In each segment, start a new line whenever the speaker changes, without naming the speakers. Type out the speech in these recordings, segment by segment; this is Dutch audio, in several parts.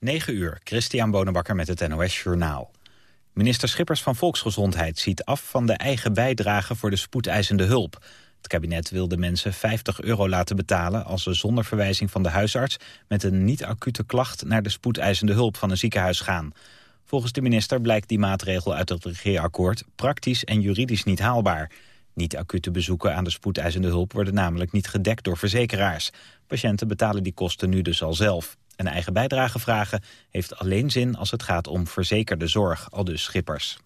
9 uur, Christian Bonenbakker met het NOS Journaal. Minister Schippers van Volksgezondheid ziet af van de eigen bijdrage voor de spoedeisende hulp. Het kabinet wil de mensen 50 euro laten betalen als ze zonder verwijzing van de huisarts met een niet-acute klacht naar de spoedeisende hulp van een ziekenhuis gaan. Volgens de minister blijkt die maatregel uit het regeerakkoord praktisch en juridisch niet haalbaar. Niet-acute bezoeken aan de spoedeisende hulp worden namelijk niet gedekt door verzekeraars. Patiënten betalen die kosten nu dus al zelf. Een eigen bijdrage vragen heeft alleen zin als het gaat om verzekerde zorg, al dus schippers.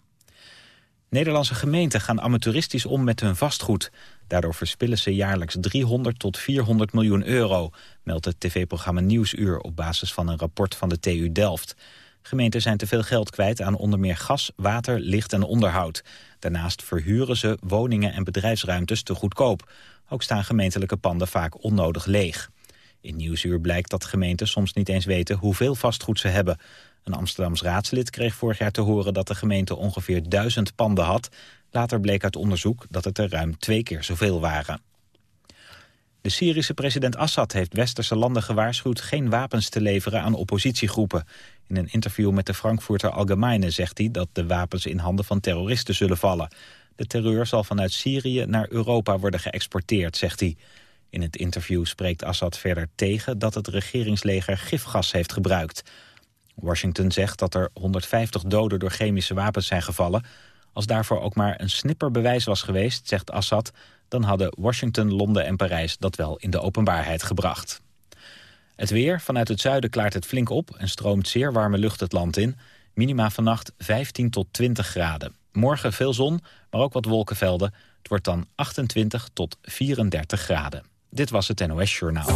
Nederlandse gemeenten gaan amateuristisch om met hun vastgoed. Daardoor verspillen ze jaarlijks 300 tot 400 miljoen euro, meldt het tv-programma Nieuwsuur op basis van een rapport van de TU Delft. Gemeenten zijn te veel geld kwijt aan onder meer gas, water, licht en onderhoud. Daarnaast verhuren ze woningen en bedrijfsruimtes te goedkoop. Ook staan gemeentelijke panden vaak onnodig leeg. In Nieuwsuur blijkt dat gemeenten soms niet eens weten hoeveel vastgoed ze hebben. Een Amsterdams raadslid kreeg vorig jaar te horen dat de gemeente ongeveer duizend panden had. Later bleek uit onderzoek dat het er ruim twee keer zoveel waren. De Syrische president Assad heeft westerse landen gewaarschuwd geen wapens te leveren aan oppositiegroepen. In een interview met de Frankfurter Allgemeine zegt hij dat de wapens in handen van terroristen zullen vallen. De terreur zal vanuit Syrië naar Europa worden geëxporteerd, zegt hij. In het interview spreekt Assad verder tegen dat het regeringsleger gifgas heeft gebruikt. Washington zegt dat er 150 doden door chemische wapens zijn gevallen. Als daarvoor ook maar een snipper bewijs was geweest, zegt Assad... dan hadden Washington, Londen en Parijs dat wel in de openbaarheid gebracht. Het weer. Vanuit het zuiden klaart het flink op en stroomt zeer warme lucht het land in. Minima vannacht 15 tot 20 graden. Morgen veel zon, maar ook wat wolkenvelden. Het wordt dan 28 tot 34 graden. Dit was het NOS Journaal.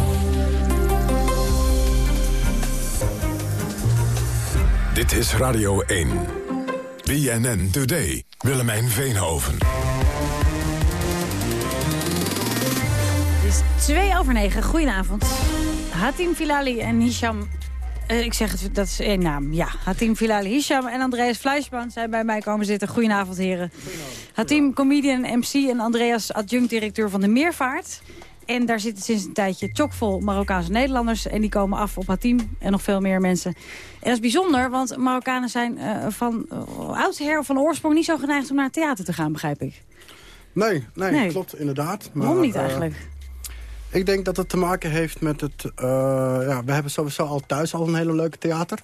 Dit is Radio 1. BNN Today. Willemijn Veenhoven.
Het is 2 over 9. Goedenavond. Hatim Filali en Hisham... Uh, ik zeg het, dat is één naam. Ja, Hatim Filali, Hisham en Andreas Fleischman zijn bij mij komen zitten. Goedenavond, heren. Goedenavond. Hatim, comedian, MC en Andreas, adjunct-directeur van de Meervaart. En daar zitten sinds een tijdje chockvol Marokkaanse Nederlanders. En die komen af op Hatim en nog veel meer mensen. En dat is bijzonder, want Marokkanen zijn uh, van uh, oudsher of van oorsprong... niet zo geneigd om naar het theater te gaan, begrijp ik.
Nee, nee, nee. klopt, inderdaad.
Maar, Waarom niet eigenlijk?
Uh, ik denk dat het te maken heeft met het... ja, we hebben sowieso al thuis al een hele leuke theater.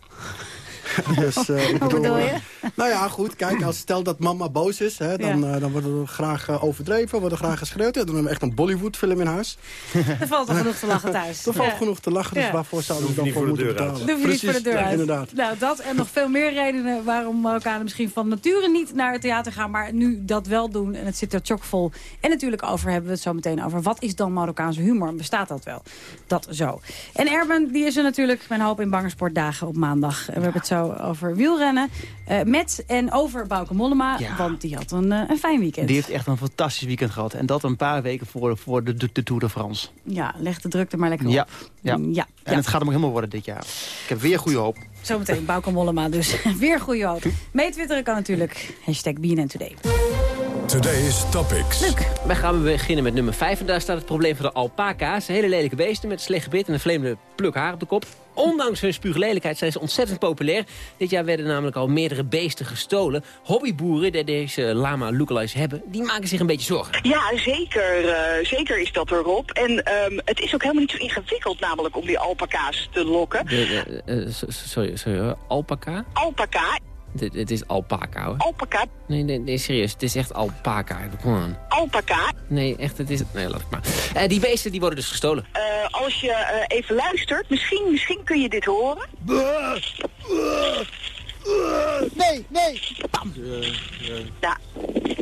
Dus, uh, ik bedoel, bedoel je?
nou ja, goed. Kijk, als stel dat mama boos is, hè, dan, ja. uh, dan wordt er graag uh, overdreven, wordt er graag geschreeuwd. Dan hebben we echt een Bollywood-film in huis.
er valt er genoeg te lachen thuis.
Er valt genoeg te lachen, dus waarvoor zouden we dan voor moeten betalen?
Doe je niet voor de deur uit. inderdaad. Nou, dat en nog veel meer redenen waarom Marokkanen misschien van nature niet naar het theater gaan, maar nu dat wel doen. En het zit er chockvol. En natuurlijk over hebben we het zo meteen over. Wat is dan Marokkaanse humor? Bestaat dat wel? Dat zo. En Erben, die is er natuurlijk, mijn hoop in Bangersportdagen op maandag. En we hebben het zo over wielrennen. Uh, met en over Bauke Mollema, ja. want die had een, uh, een fijn weekend.
Die heeft echt een fantastisch weekend gehad. En dat een paar weken voor, voor de, de, de Tour de France.
Ja, leg de druk er maar lekker op.
Ja, ja. ja. En het gaat hem ook helemaal worden dit jaar. Ik heb weer goede hoop.
Zometeen Bauke Mollema dus. weer goede hoop. Meetwitteren kan natuurlijk. Hashtag BNN Today.
Today's Topics.
Luc. Wij gaan beginnen met nummer 5. En daar staat het probleem van de alpaca's. Hele lelijke beesten met een slecht gebit en een vreemde pluk haar op de kop. Ondanks hun spuuglelijkheid zijn ze ontzettend populair. Dit jaar werden namelijk al meerdere beesten gestolen. Hobbyboeren die deze lama lookalikes hebben, die maken zich een beetje zorgen.
Ja, zeker. Uh, zeker is dat erop. En um, het is ook helemaal niet zo ingewikkeld namelijk om die alpaca's te lokken.
De, de, uh, sorry, sorry, alpaca?
Alpaca.
Het, het is alpaca hoor.
Alpaca?
Nee, nee, nee, serieus. Het is echt alpaca. Kom aan.
Alpaca?
Nee, echt, het is... Nee, laat ik maar. Uh, die beesten die worden dus gestolen.
Uh, als je uh, even luistert, misschien, misschien kun je dit horen.
Nee, nee.
Bam. Nou,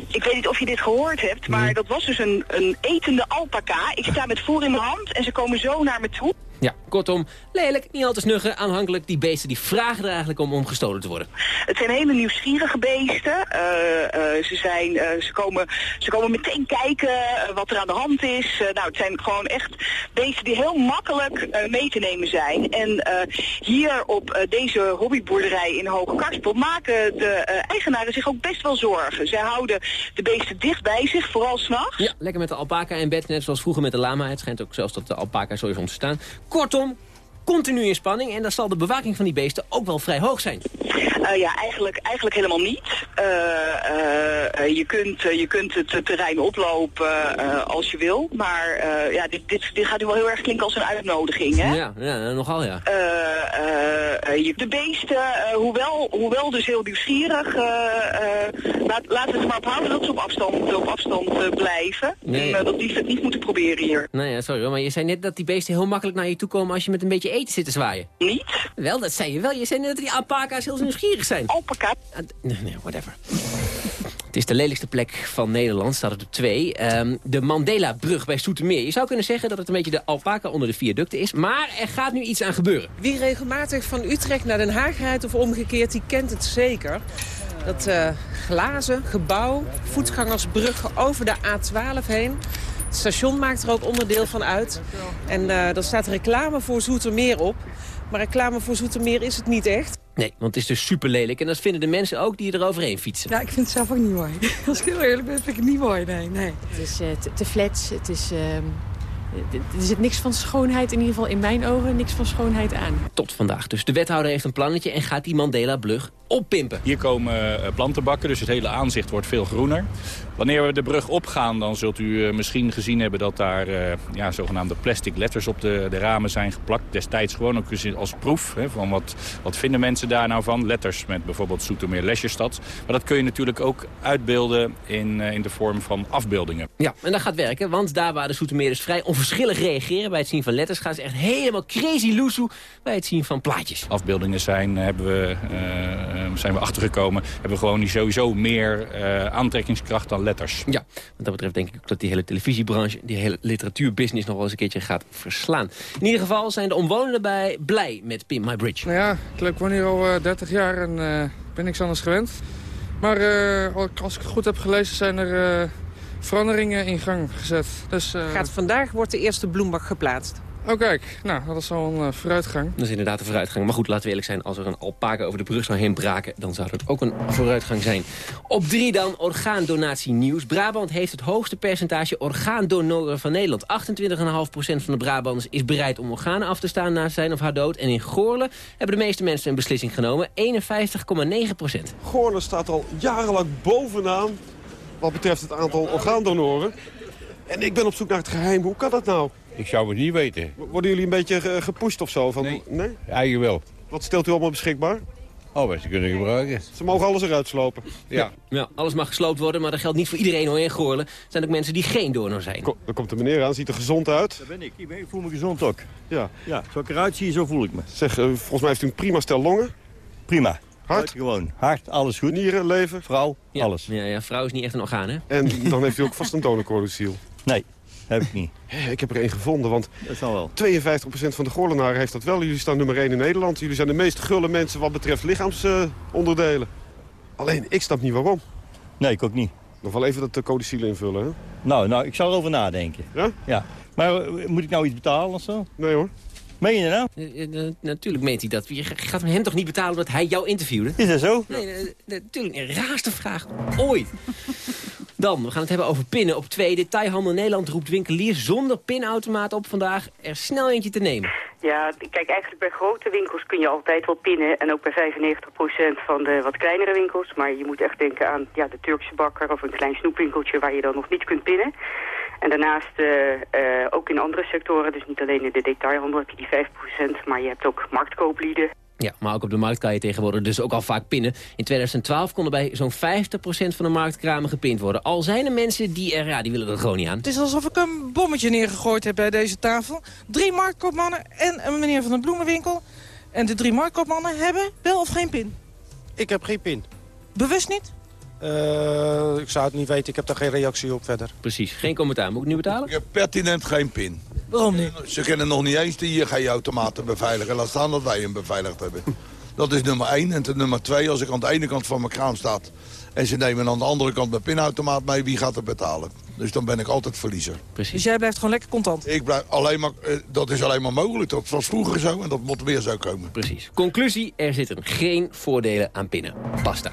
ik weet niet of je dit gehoord hebt, maar nee. dat was dus een, een etende alpaca. Ik sta met voer in mijn hand en ze komen zo naar me toe.
Ja, kortom, lelijk, niet al te snuggen, aanhankelijk. Die beesten die vragen er eigenlijk om om gestolen te worden.
Het zijn hele nieuwsgierige beesten. Uh, uh, ze, zijn, uh, ze, komen, ze komen meteen kijken wat er aan de hand is. nou, het zijn gewoon echt beesten die heel makkelijk mee te nemen zijn. En hier op deze hobbyboerderij in Hoge Karspel maken de eigenaren zich ook best wel zorgen. Zij houden de beesten dicht bij zich, vooral s'nachts.
Ja, lekker met de alpaca in bed, net zoals vroeger met de lama. Het schijnt ook zelfs dat de alpaca zo is ontstaan. Kortom, continu in spanning. En dan zal de bewaking van die beesten ook wel vrij hoog zijn.
Uh, ja, eigenlijk, eigenlijk helemaal niet. Uh, uh, je, kunt, je kunt het terrein oplopen als je wil. Maar ja, dit, dit, dit gaat nu wel heel erg klinken als een uitnodiging. Hè?
Ja, ja nogal ja.
Je, de beesten, hoewel, hoewel dus heel nieuwsgierig, laat, laten we het maar ophouden dat ze op afstand, op afstand blijven. Nee. En dat die het niet moeten proberen hier.
Nee, ja, sorry, maar je zei net dat die beesten heel makkelijk naar je toe komen als je met een beetje eten zit te zwaaien.
Niet?
Wel, dat zei je wel. Je zei net dat die alpaca's heel nieuwsgierig zijn.
Alpaca?
Uh, nee, nee, whatever. Het is de lelijkste plek van Nederland, staat het op twee. Um, de Mandela-brug bij Soetermeer. Je zou kunnen zeggen dat het een beetje de alpaca onder de viaducten is. Maar er gaat nu iets aan gebeuren.
Wie regelmatig van Utrecht naar Den Haag rijdt of omgekeerd, die kent het zeker. Dat uh, glazen gebouw, voetgangersbrug over de A12 heen. Het station maakt er ook onderdeel van uit. En uh, er staat reclame voor Zoetermeer op. Maar reclame voor Zoetermeer is het niet echt.
Nee, want het is dus super lelijk. En dat vinden de mensen ook die er overheen fietsen.
Ja, ik vind het zelf ook niet mooi. Als ik heel eerlijk ben, vind ik het niet mooi. Nee, nee.
Het is uh, te, te flats. Het is... Uh, er zit niks van schoonheid, in ieder geval in mijn ogen, niks van schoonheid aan.
Tot vandaag. Dus de wethouder heeft een plannetje en gaat die Mandela-brug oppimpen.
Hier komen eh, plantenbakken, dus het hele aanzicht wordt veel groener. Wanneer we de brug opgaan, dan zult u eh, misschien gezien hebben dat daar uh, ja, zogenaamde plastic letters op de, de ramen zijn geplakt. Destijds gewoon ook als proef hè, van wat, wat vinden mensen daar nou van. Letters met bijvoorbeeld Soetermeer Lesjesstad. Maar dat kun je natuurlijk ook uitbeelden in, in de vorm van afbeeldingen.
Ja, en dat gaat werken, want daar waar de Soetermeerders vrij onverschillig reageren bij het zien van letters... gaan ze echt helemaal crazy loesoe bij het zien van plaatjes.
Afbeeldingen zijn, hebben we zijn we achtergekomen... hebben we gewoon sowieso meer eh, aantrekkingskracht dan letters.
Ja, wat dat betreft denk ik ook dat die hele televisiebranche... die hele literatuurbusiness nog wel eens een keertje gaat verslaan. In ieder geval zijn de omwonenden bij blij met Pim My Bridge.
Nou ja, ik woon hier al uh, 30 jaar en uh, ben niks anders gewend. Maar als ik het goed heb gelezen zijn er veranderingen in gang gezet. Dus,
Gaat vandaag wordt de eerste bloembak geplaatst.
Oh kijk, nou, dat is al een uh, vooruitgang.
Dat is inderdaad een vooruitgang. Maar goed, laten we eerlijk zijn, als er een alpaca over de brug zou heen braken... dan zou dat ook een vooruitgang zijn. Op drie dan, orgaandonatie nieuws. Brabant heeft het hoogste percentage orgaandonoren van Nederland. 28,5% van de Brabanders is bereid om organen af te staan na zijn of haar dood. En in Goorlen hebben de meeste mensen een beslissing genomen. 51,9%.
Goorlen staat al jarenlang bovenaan wat betreft het aantal orgaandonoren. En ik ben op zoek naar het geheim. Hoe kan dat nou?
Ik zou het niet weten.
Worden jullie een beetje gepusht of zo? Van,
nee, nee? eigenlijk wel.
Wat stelt u allemaal beschikbaar?
Oh, wat ze kunnen gebruiken.
Ze mogen alles eruit slopen.
Ja. ja, alles mag gesloopt worden, maar dat geldt niet voor iedereen hoor in Goorlen. Er zijn ook mensen die geen donor zijn.
Kom, er komt de meneer aan, ziet er gezond uit.
Dat ben ik. Ik voel me gezond ook.
Ja.
Ja, zoals ik eruit zie, zo voel ik me.
Zeg, uh, volgens mij heeft u een prima stel longen.
Prima.
Hart?
gewoon. Hart, alles goed.
Nieren, leven?
Vrouw, alles.
Ja, ja, vrouw is niet echt een orgaan, hè?
En dan heeft u ook vast een donorcordiciel.
Nee. Heb ik niet.
Ik heb er één gevonden, want
dat wel.
52% van de Goorlenaren heeft dat wel. Jullie staan nummer 1 in Nederland. Jullie zijn de meest gulle mensen wat betreft lichaamsonderdelen. Alleen, ik snap niet waarom.
Nee, ik ook niet.
Nog wel even dat codiciel invullen, hè?
Nou, nou, ik zal erover nadenken.
Ja?
Ja. Maar eh, moet ik nou iets betalen of zo?
Nee hoor.
Meen je nou?
Uh, natuurlijk meent hij dat. Je gaat hem toch niet betalen omdat hij jou interviewde?
Is dat zo?
Nee, natuurlijk. Een raarste vraag ooit. Dan, we gaan het hebben over pinnen. Op twee, detailhandel Nederland roept winkeliers zonder pinautomaat op vandaag er snel eentje te nemen.
Ja, kijk, eigenlijk bij grote winkels kun je altijd wel pinnen. En ook bij 95% van de wat kleinere winkels. Maar je moet echt denken aan ja, de Turkse bakker of een klein snoepwinkeltje waar je dan nog niet kunt pinnen. En daarnaast uh, uh, ook in andere sectoren, dus niet alleen in de detailhandel heb je die 5%, maar je hebt ook marktkooplieden.
Ja, maar ook op de markt kan je tegenwoordig dus ook al vaak pinnen. In 2012 konden bij zo'n 50% van de marktkramen gepind worden. Al zijn er mensen die er, ja, die willen er gewoon niet aan.
Het is alsof ik een bommetje neergegooid heb bij deze tafel. Drie marktkoopmannen en een meneer van de bloemenwinkel. En de drie marktkoopmannen hebben wel of geen pin?
Ik heb geen pin.
Bewust niet?
Uh, ik zou het niet weten, ik heb daar geen reactie op verder.
Precies, geen commentaar. Moet ik nu betalen?
Ik heb pertinent geen pin.
Waarom niet?
Ze kennen nog niet eens die ING-automaten beveiligen. Laat staan dat wij hem beveiligd hebben. Dat is nummer één. En ten nummer twee, als ik aan de ene kant van mijn kraam sta... en ze nemen aan de andere kant mijn pinautomaat mee, wie gaat er betalen? Dus dan ben ik altijd verliezer.
Precies. Dus jij blijft gewoon lekker contant?
Ik blijf alleen maar, eh, dat is alleen maar mogelijk. Dat was vroeger zo en dat moet weer zo komen.
Precies. Conclusie, er zitten geen voordelen aan pinnen. Basta.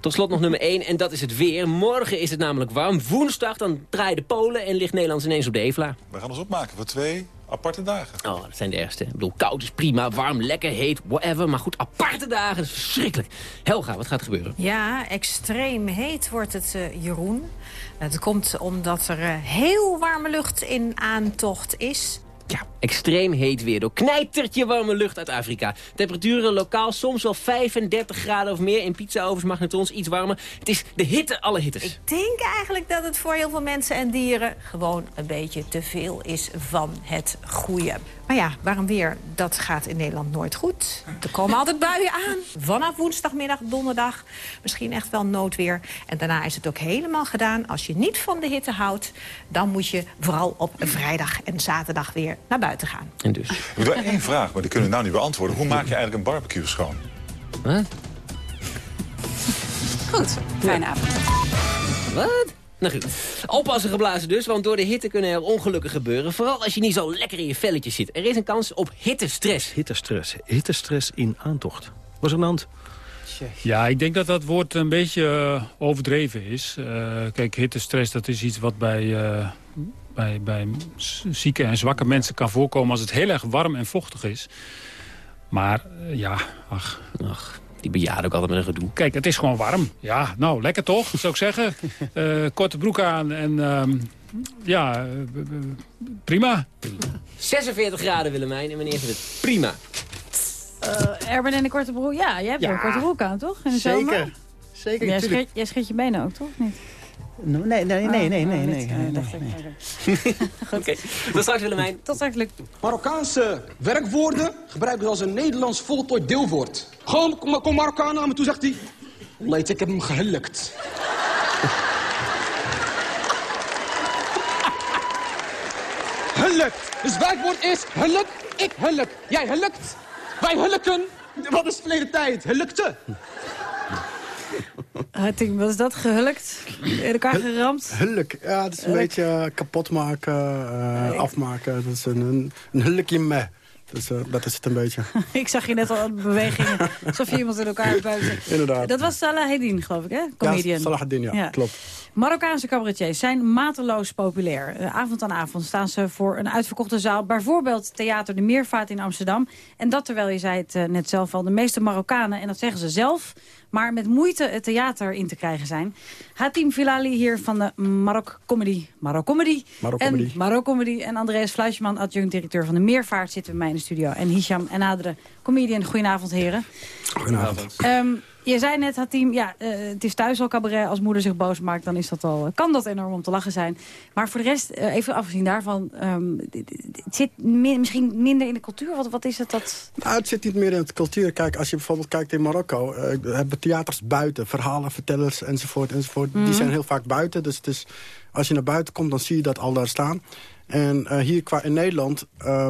Tot slot nog nummer 1 en dat is het weer. Morgen is het namelijk warm. Woensdag dan draaien de Polen en ligt Nederland ineens op de Evla.
We gaan ons opmaken voor twee Aparte dagen.
Oh, dat zijn de ergste. Ik bedoel, koud is prima, warm, lekker, heet, whatever. Maar goed, aparte dagen, dat is verschrikkelijk. Helga, wat gaat er gebeuren?
Ja, extreem heet wordt het, uh, Jeroen. Het komt omdat er uh, heel warme lucht in aantocht is.
Ja, extreem heet weer door knijtertje warme lucht uit Afrika. Temperaturen lokaal soms wel 35 graden of meer. In pizzaovens, magnetons iets warmer. Het is de hitte alle hittes.
Ik denk eigenlijk dat het voor heel veel mensen en dieren... gewoon een beetje te veel is van het goede. Maar ja, waarom weer? Dat gaat in Nederland nooit goed. Er komen altijd buien aan. Vanaf woensdagmiddag, donderdag. Misschien echt wel noodweer. En daarna is het ook helemaal gedaan. Als je niet van de hitte houdt... dan moet je vooral op vrijdag en zaterdag weer naar buiten gaan.
En dus?
Ik heb wel één vraag, maar die kunnen we nou niet beantwoorden. Hoe maak je eigenlijk een barbecue schoon?
Huh?
Goed, fijne avond.
Wat? Nou goed, oppassen geblazen dus, want door de hitte kunnen er ongelukken gebeuren. Vooral als je niet zo lekker in je velletjes zit. Er is een kans op hittestress.
Hittestress. Hittestress in aantocht. Was er een hand?
Ja, ik denk dat dat woord een beetje uh, overdreven is. Uh, kijk, hittestress dat is iets wat bij, uh, bij, bij zieke en zwakke mensen kan voorkomen... als het heel erg warm en vochtig is. Maar ja, ach...
ach. Die bejaarden ook altijd met een gedoe.
Kijk, het is gewoon warm. Ja, nou, lekker toch, zou ik zeggen. Uh, korte broek aan en uh, ja, uh, prima.
46 graden, Willemijn. En wanneer is het prima?
Erben in de korte broek. Ja, jij hebt ja. een korte broek aan, toch? In de
Zeker.
Zomer?
Zeker,
jij scheet je benen ook, toch? Niet?
Nee, nee, nee, nee, nee, nee. nee,
Oké, tot straks Willemijn.
Tot straks, Luc.
Marokkaanse werkwoorden gebruiken ze als een Nederlands voltooid deelwoord. Gewoon, kom, kom Marokkaan naar me toe, zegt hij. Leid, ik heb hem gehullekt. Hullekt. Dus werkwoord is hullek, ik hullek. Jij hullekt. Wij hulken. Wat is verleden tijd? Hullekte.
Wat is dat? Gehulkt? In elkaar geramd?
Hulk. Ja, het is een beetje uh, kapot maken, uh, nee. afmaken. Dat is een, een, een hulkje me. Dus, uh, dat is het een beetje.
ik zag je net al bewegingen. alsof je iemand in elkaar buiten.
Inderdaad.
Dat was Salah Hedin, geloof ik, hè? Comedian.
Ja, Salah Hedin, ja. ja. Klopt.
Marokkaanse cabaretiers zijn mateloos populair. Uh, avond aan avond staan ze voor een uitverkochte zaal. Bijvoorbeeld Theater de Meervaart in Amsterdam. En dat terwijl, je zei het uh, net zelf al, de meeste Marokkanen... en dat zeggen ze zelf, maar met moeite het theater in te krijgen zijn. Hatim Filali hier van de Marok Comedy. Marok Comedy.
Marok
en
Comedy.
Marok Comedy. En Andreas Fluisman, adjunct-directeur van de Meervaart... zitten bij mij in de studio. En Hisham en Adre, comedian. Goedenavond, heren.
Goedenavond.
Um, je zei net, Hatim, ja, uh, het is thuis al cabaret. Als moeder zich boos maakt, dan is dat al, kan dat enorm om te lachen zijn. Maar voor de rest, uh, even afgezien daarvan... Um, het zit mi misschien minder in de cultuur? Wat, wat is het dat...
Nou, het zit niet meer in de cultuur. Kijk, als je bijvoorbeeld kijkt in Marokko... Hebben theaters buiten, verhalenvertellers enzovoort. enzovoort. Mm. Die zijn heel vaak buiten. Dus het is, als je naar buiten komt, dan zie je dat al daar staan. En uh, hier qua in Nederland, uh,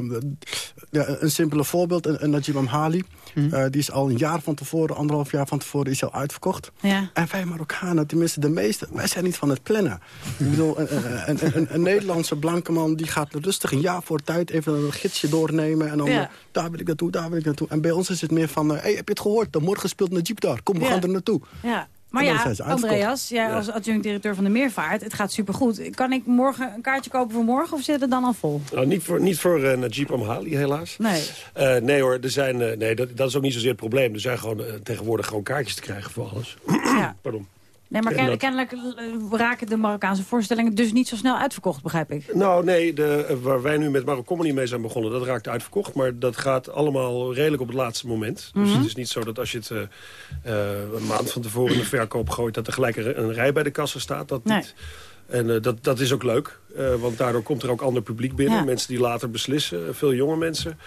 ja, een simpele voorbeeld, een, Najib Amhali. Mm. Uh, die is al een jaar van tevoren, anderhalf jaar van tevoren, is al uitverkocht.
Ja.
En wij Marokkanen, tenminste de meeste, wij zijn niet van het plannen. Mm. Ik bedoel, een, een, een, een, Nederlandse blanke man, die gaat rustig een jaar voor tijd even een gidsje doornemen. En dan, ja. daar wil ik naartoe, daar wil ik naartoe. En bij ons is het meer van, hé, hey, heb je het gehoord? De morgen speelt Najib daar. Kom, we ja. gaan er naartoe.
Ja. Maar ja, Andreas, jij ja. als adjunct-directeur van de Meervaart, het gaat supergoed. Kan ik morgen een kaartje kopen voor morgen of zit het dan al vol?
Nou, niet voor, niet voor uh, Najib Amhali, helaas.
Nee.
Uh, nee hoor, er zijn, uh, nee, dat, dat is ook niet zozeer het probleem. Er zijn gewoon tegenwoordig gewoon kaartjes te krijgen voor alles.
Ja.
Pardon.
Nee, maar ken, kennelijk raken de Marokkaanse voorstellingen dus niet zo snel uitverkocht, begrijp ik.
Nou, nee, de, waar wij nu met Marok Comedy mee zijn begonnen, dat raakt uitverkocht. Maar dat gaat allemaal redelijk op het laatste moment. Mm -hmm. Dus het is niet zo dat als je het uh, uh, een maand van tevoren in de verkoop gooit... dat er gelijk een rij bij de kassa staat. Dat
nee.
niet. En uh, dat, dat is ook leuk, want daardoor komt er ook ander publiek binnen. Ja. Mensen die later beslissen, veel jonge mensen.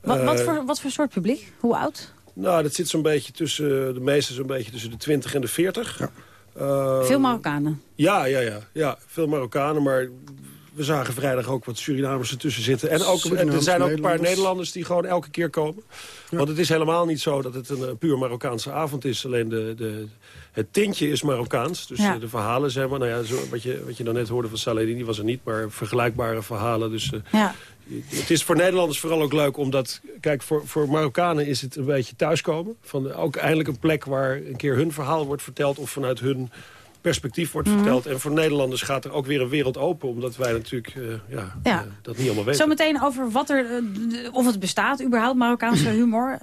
Wat, wat, voor, wat voor soort publiek? Hoe oud?
Nou, dat zit zo'n beetje tussen, de meeste zo'n beetje tussen de 20 en de 40.
Ja.
Uh, veel Marokkanen?
Ja, ja, ja, ja, veel Marokkanen, maar we zagen vrijdag ook wat Surinamers ertussen zitten. En ook, er zijn ook een paar Nederlanders die gewoon elke keer komen. Ja. Want het is helemaal niet zo dat het een, een puur Marokkaanse avond is. Alleen de, de, het tintje is Marokkaans. Dus ja. de verhalen zijn maar, nou ja, zo, wat, je, wat je dan net hoorde van Saladin, die was er niet, maar vergelijkbare verhalen. Dus uh,
ja.
Het is voor Nederlanders vooral ook leuk, omdat, kijk, voor, voor Marokkanen is het een beetje thuiskomen. Van ook eindelijk een plek waar een keer hun verhaal wordt verteld of vanuit hun perspectief wordt
Mhm.
verteld. En voor Nederlanders gaat er ook weer een wereld open... omdat wij natuurlijk eh, ja,
Ja.
eh, dat niet allemaal weten.
Zometeen over wat er, eh, of het bestaat, überhaupt Marokkaanse humor.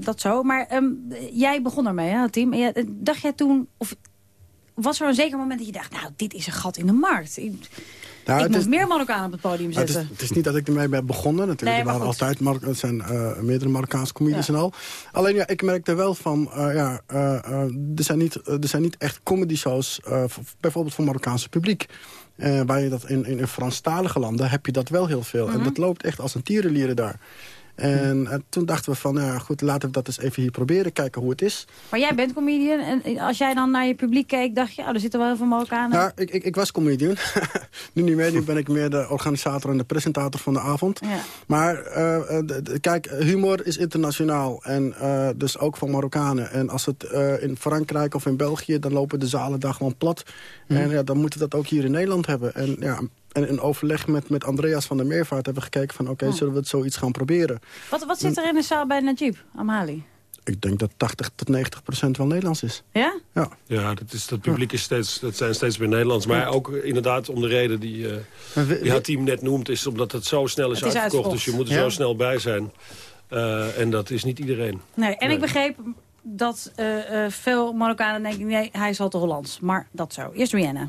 dat zo. Maar ehm, jij begon ermee, hè, Tim. Dacht jij toen, of was er een zeker moment dat je dacht... nou, dit is een gat in de markt. Ik,
Nou,
ik moet
is-
meer Marokkanen op het podium
Maar het, is,
zetten.
het is niet dat ik ermee ben begonnen. Natuurlijk,
Nee, maar
er waren altijd Mar het zijn eh, meerdere Marokkaanse comedies en al. Alleen ja, ik merkte wel van, eh, ja, eh, er, zijn niet, er zijn niet echt comedy shows, bijvoorbeeld voor Marokkaanse publiek. Waar je dat in, in, in Franstalige landen heb je dat wel heel veel.
Mhm.
En dat loopt echt als een tierenlieren daar. En eh, toen dachten we van, ja, goed, laten we dat eens even hier proberen. Kijken hoe het is.
Maar jij bent comedian. En als jij dan naar je publiek keek, dacht je... oh, er zitten wel heel veel Marokkanen.
Ja, ik, ik, ik was comedian. nu niet meer, nu ben ik meer de organisator en de presentator van de avond.
Ja.
Maar eh, eh, kijk, humor is internationaal. En eh, dus ook van Marokkanen. En als het eh, in Frankrijk of in België... dan lopen de zalen daar gewoon plat. En ja, dan moeten we dat ook hier in Nederland hebben. En ja, en in overleg met, met Andreas van der Meervaart hebben we gekeken van... oké,
Oh.
zullen we het zoiets gaan proberen?
Wat, wat zit er in de zaal bij Najib Amali?
Ik denk dat 80 tot 90 procent wel Nederlands is.
Ja?
Ja.
Ja, dat, is, dat publiek is steeds, dat zijn steeds meer Nederlands. Maar ook inderdaad om de reden die, eh
we-
die haar team net noemt... is omdat het zo snel is,
Het is
uitverkocht.
uitverkocht.
Dus je moet er
Ja.
zo snel bij zijn. Eh, en dat is niet iedereen.
Nee, en
Nee.
ik begreep dat eh, eh, veel Marokkanen denken... nee, hij is al te Hollands. Maar dat zo. Eerst Rihanna.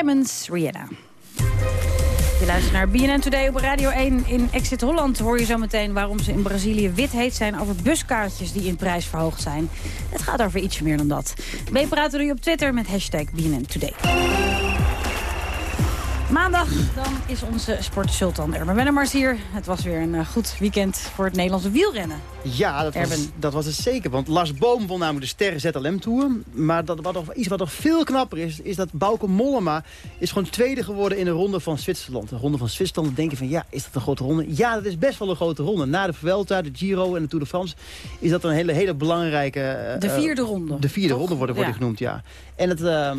Diamonds,
Rihanna. Je luistert naar BNN Today op Radio 1. In Exit Holland hoor je zo meteen waarom ze in Brazilië wit heet zijn... over buskaartjes die in prijs verhoogd zijn. Het gaat over iets meer dan dat. Mee praten nu op Twitter met hashtag BNN Today. Maandag dan is onze sportsultan Erben Wennemars hier. Het was weer een eh, goed weekend voor het Nederlandse wielrennen.
Ja, dat was, dat was het zeker. Want Lars Boom won namelijk de Sterren ZLM Tour. Maar dat, wat nog, iets wat nog veel knapper is, is dat Bauke Mollema is gewoon tweede geworden in de ronde van Zwitserland. De ronde van Zwitserland, dan denk je van ja, is dat een grote ronde? Ja, dat is best wel een grote ronde. Na de Vuelta, de Giro en de Tour de France is dat een hele, hele belangrijke... eh,
De vierde ronde,
De vierde
toch?
ronde wordt, wordt
Ja.
genoemd, ja. En het... eh,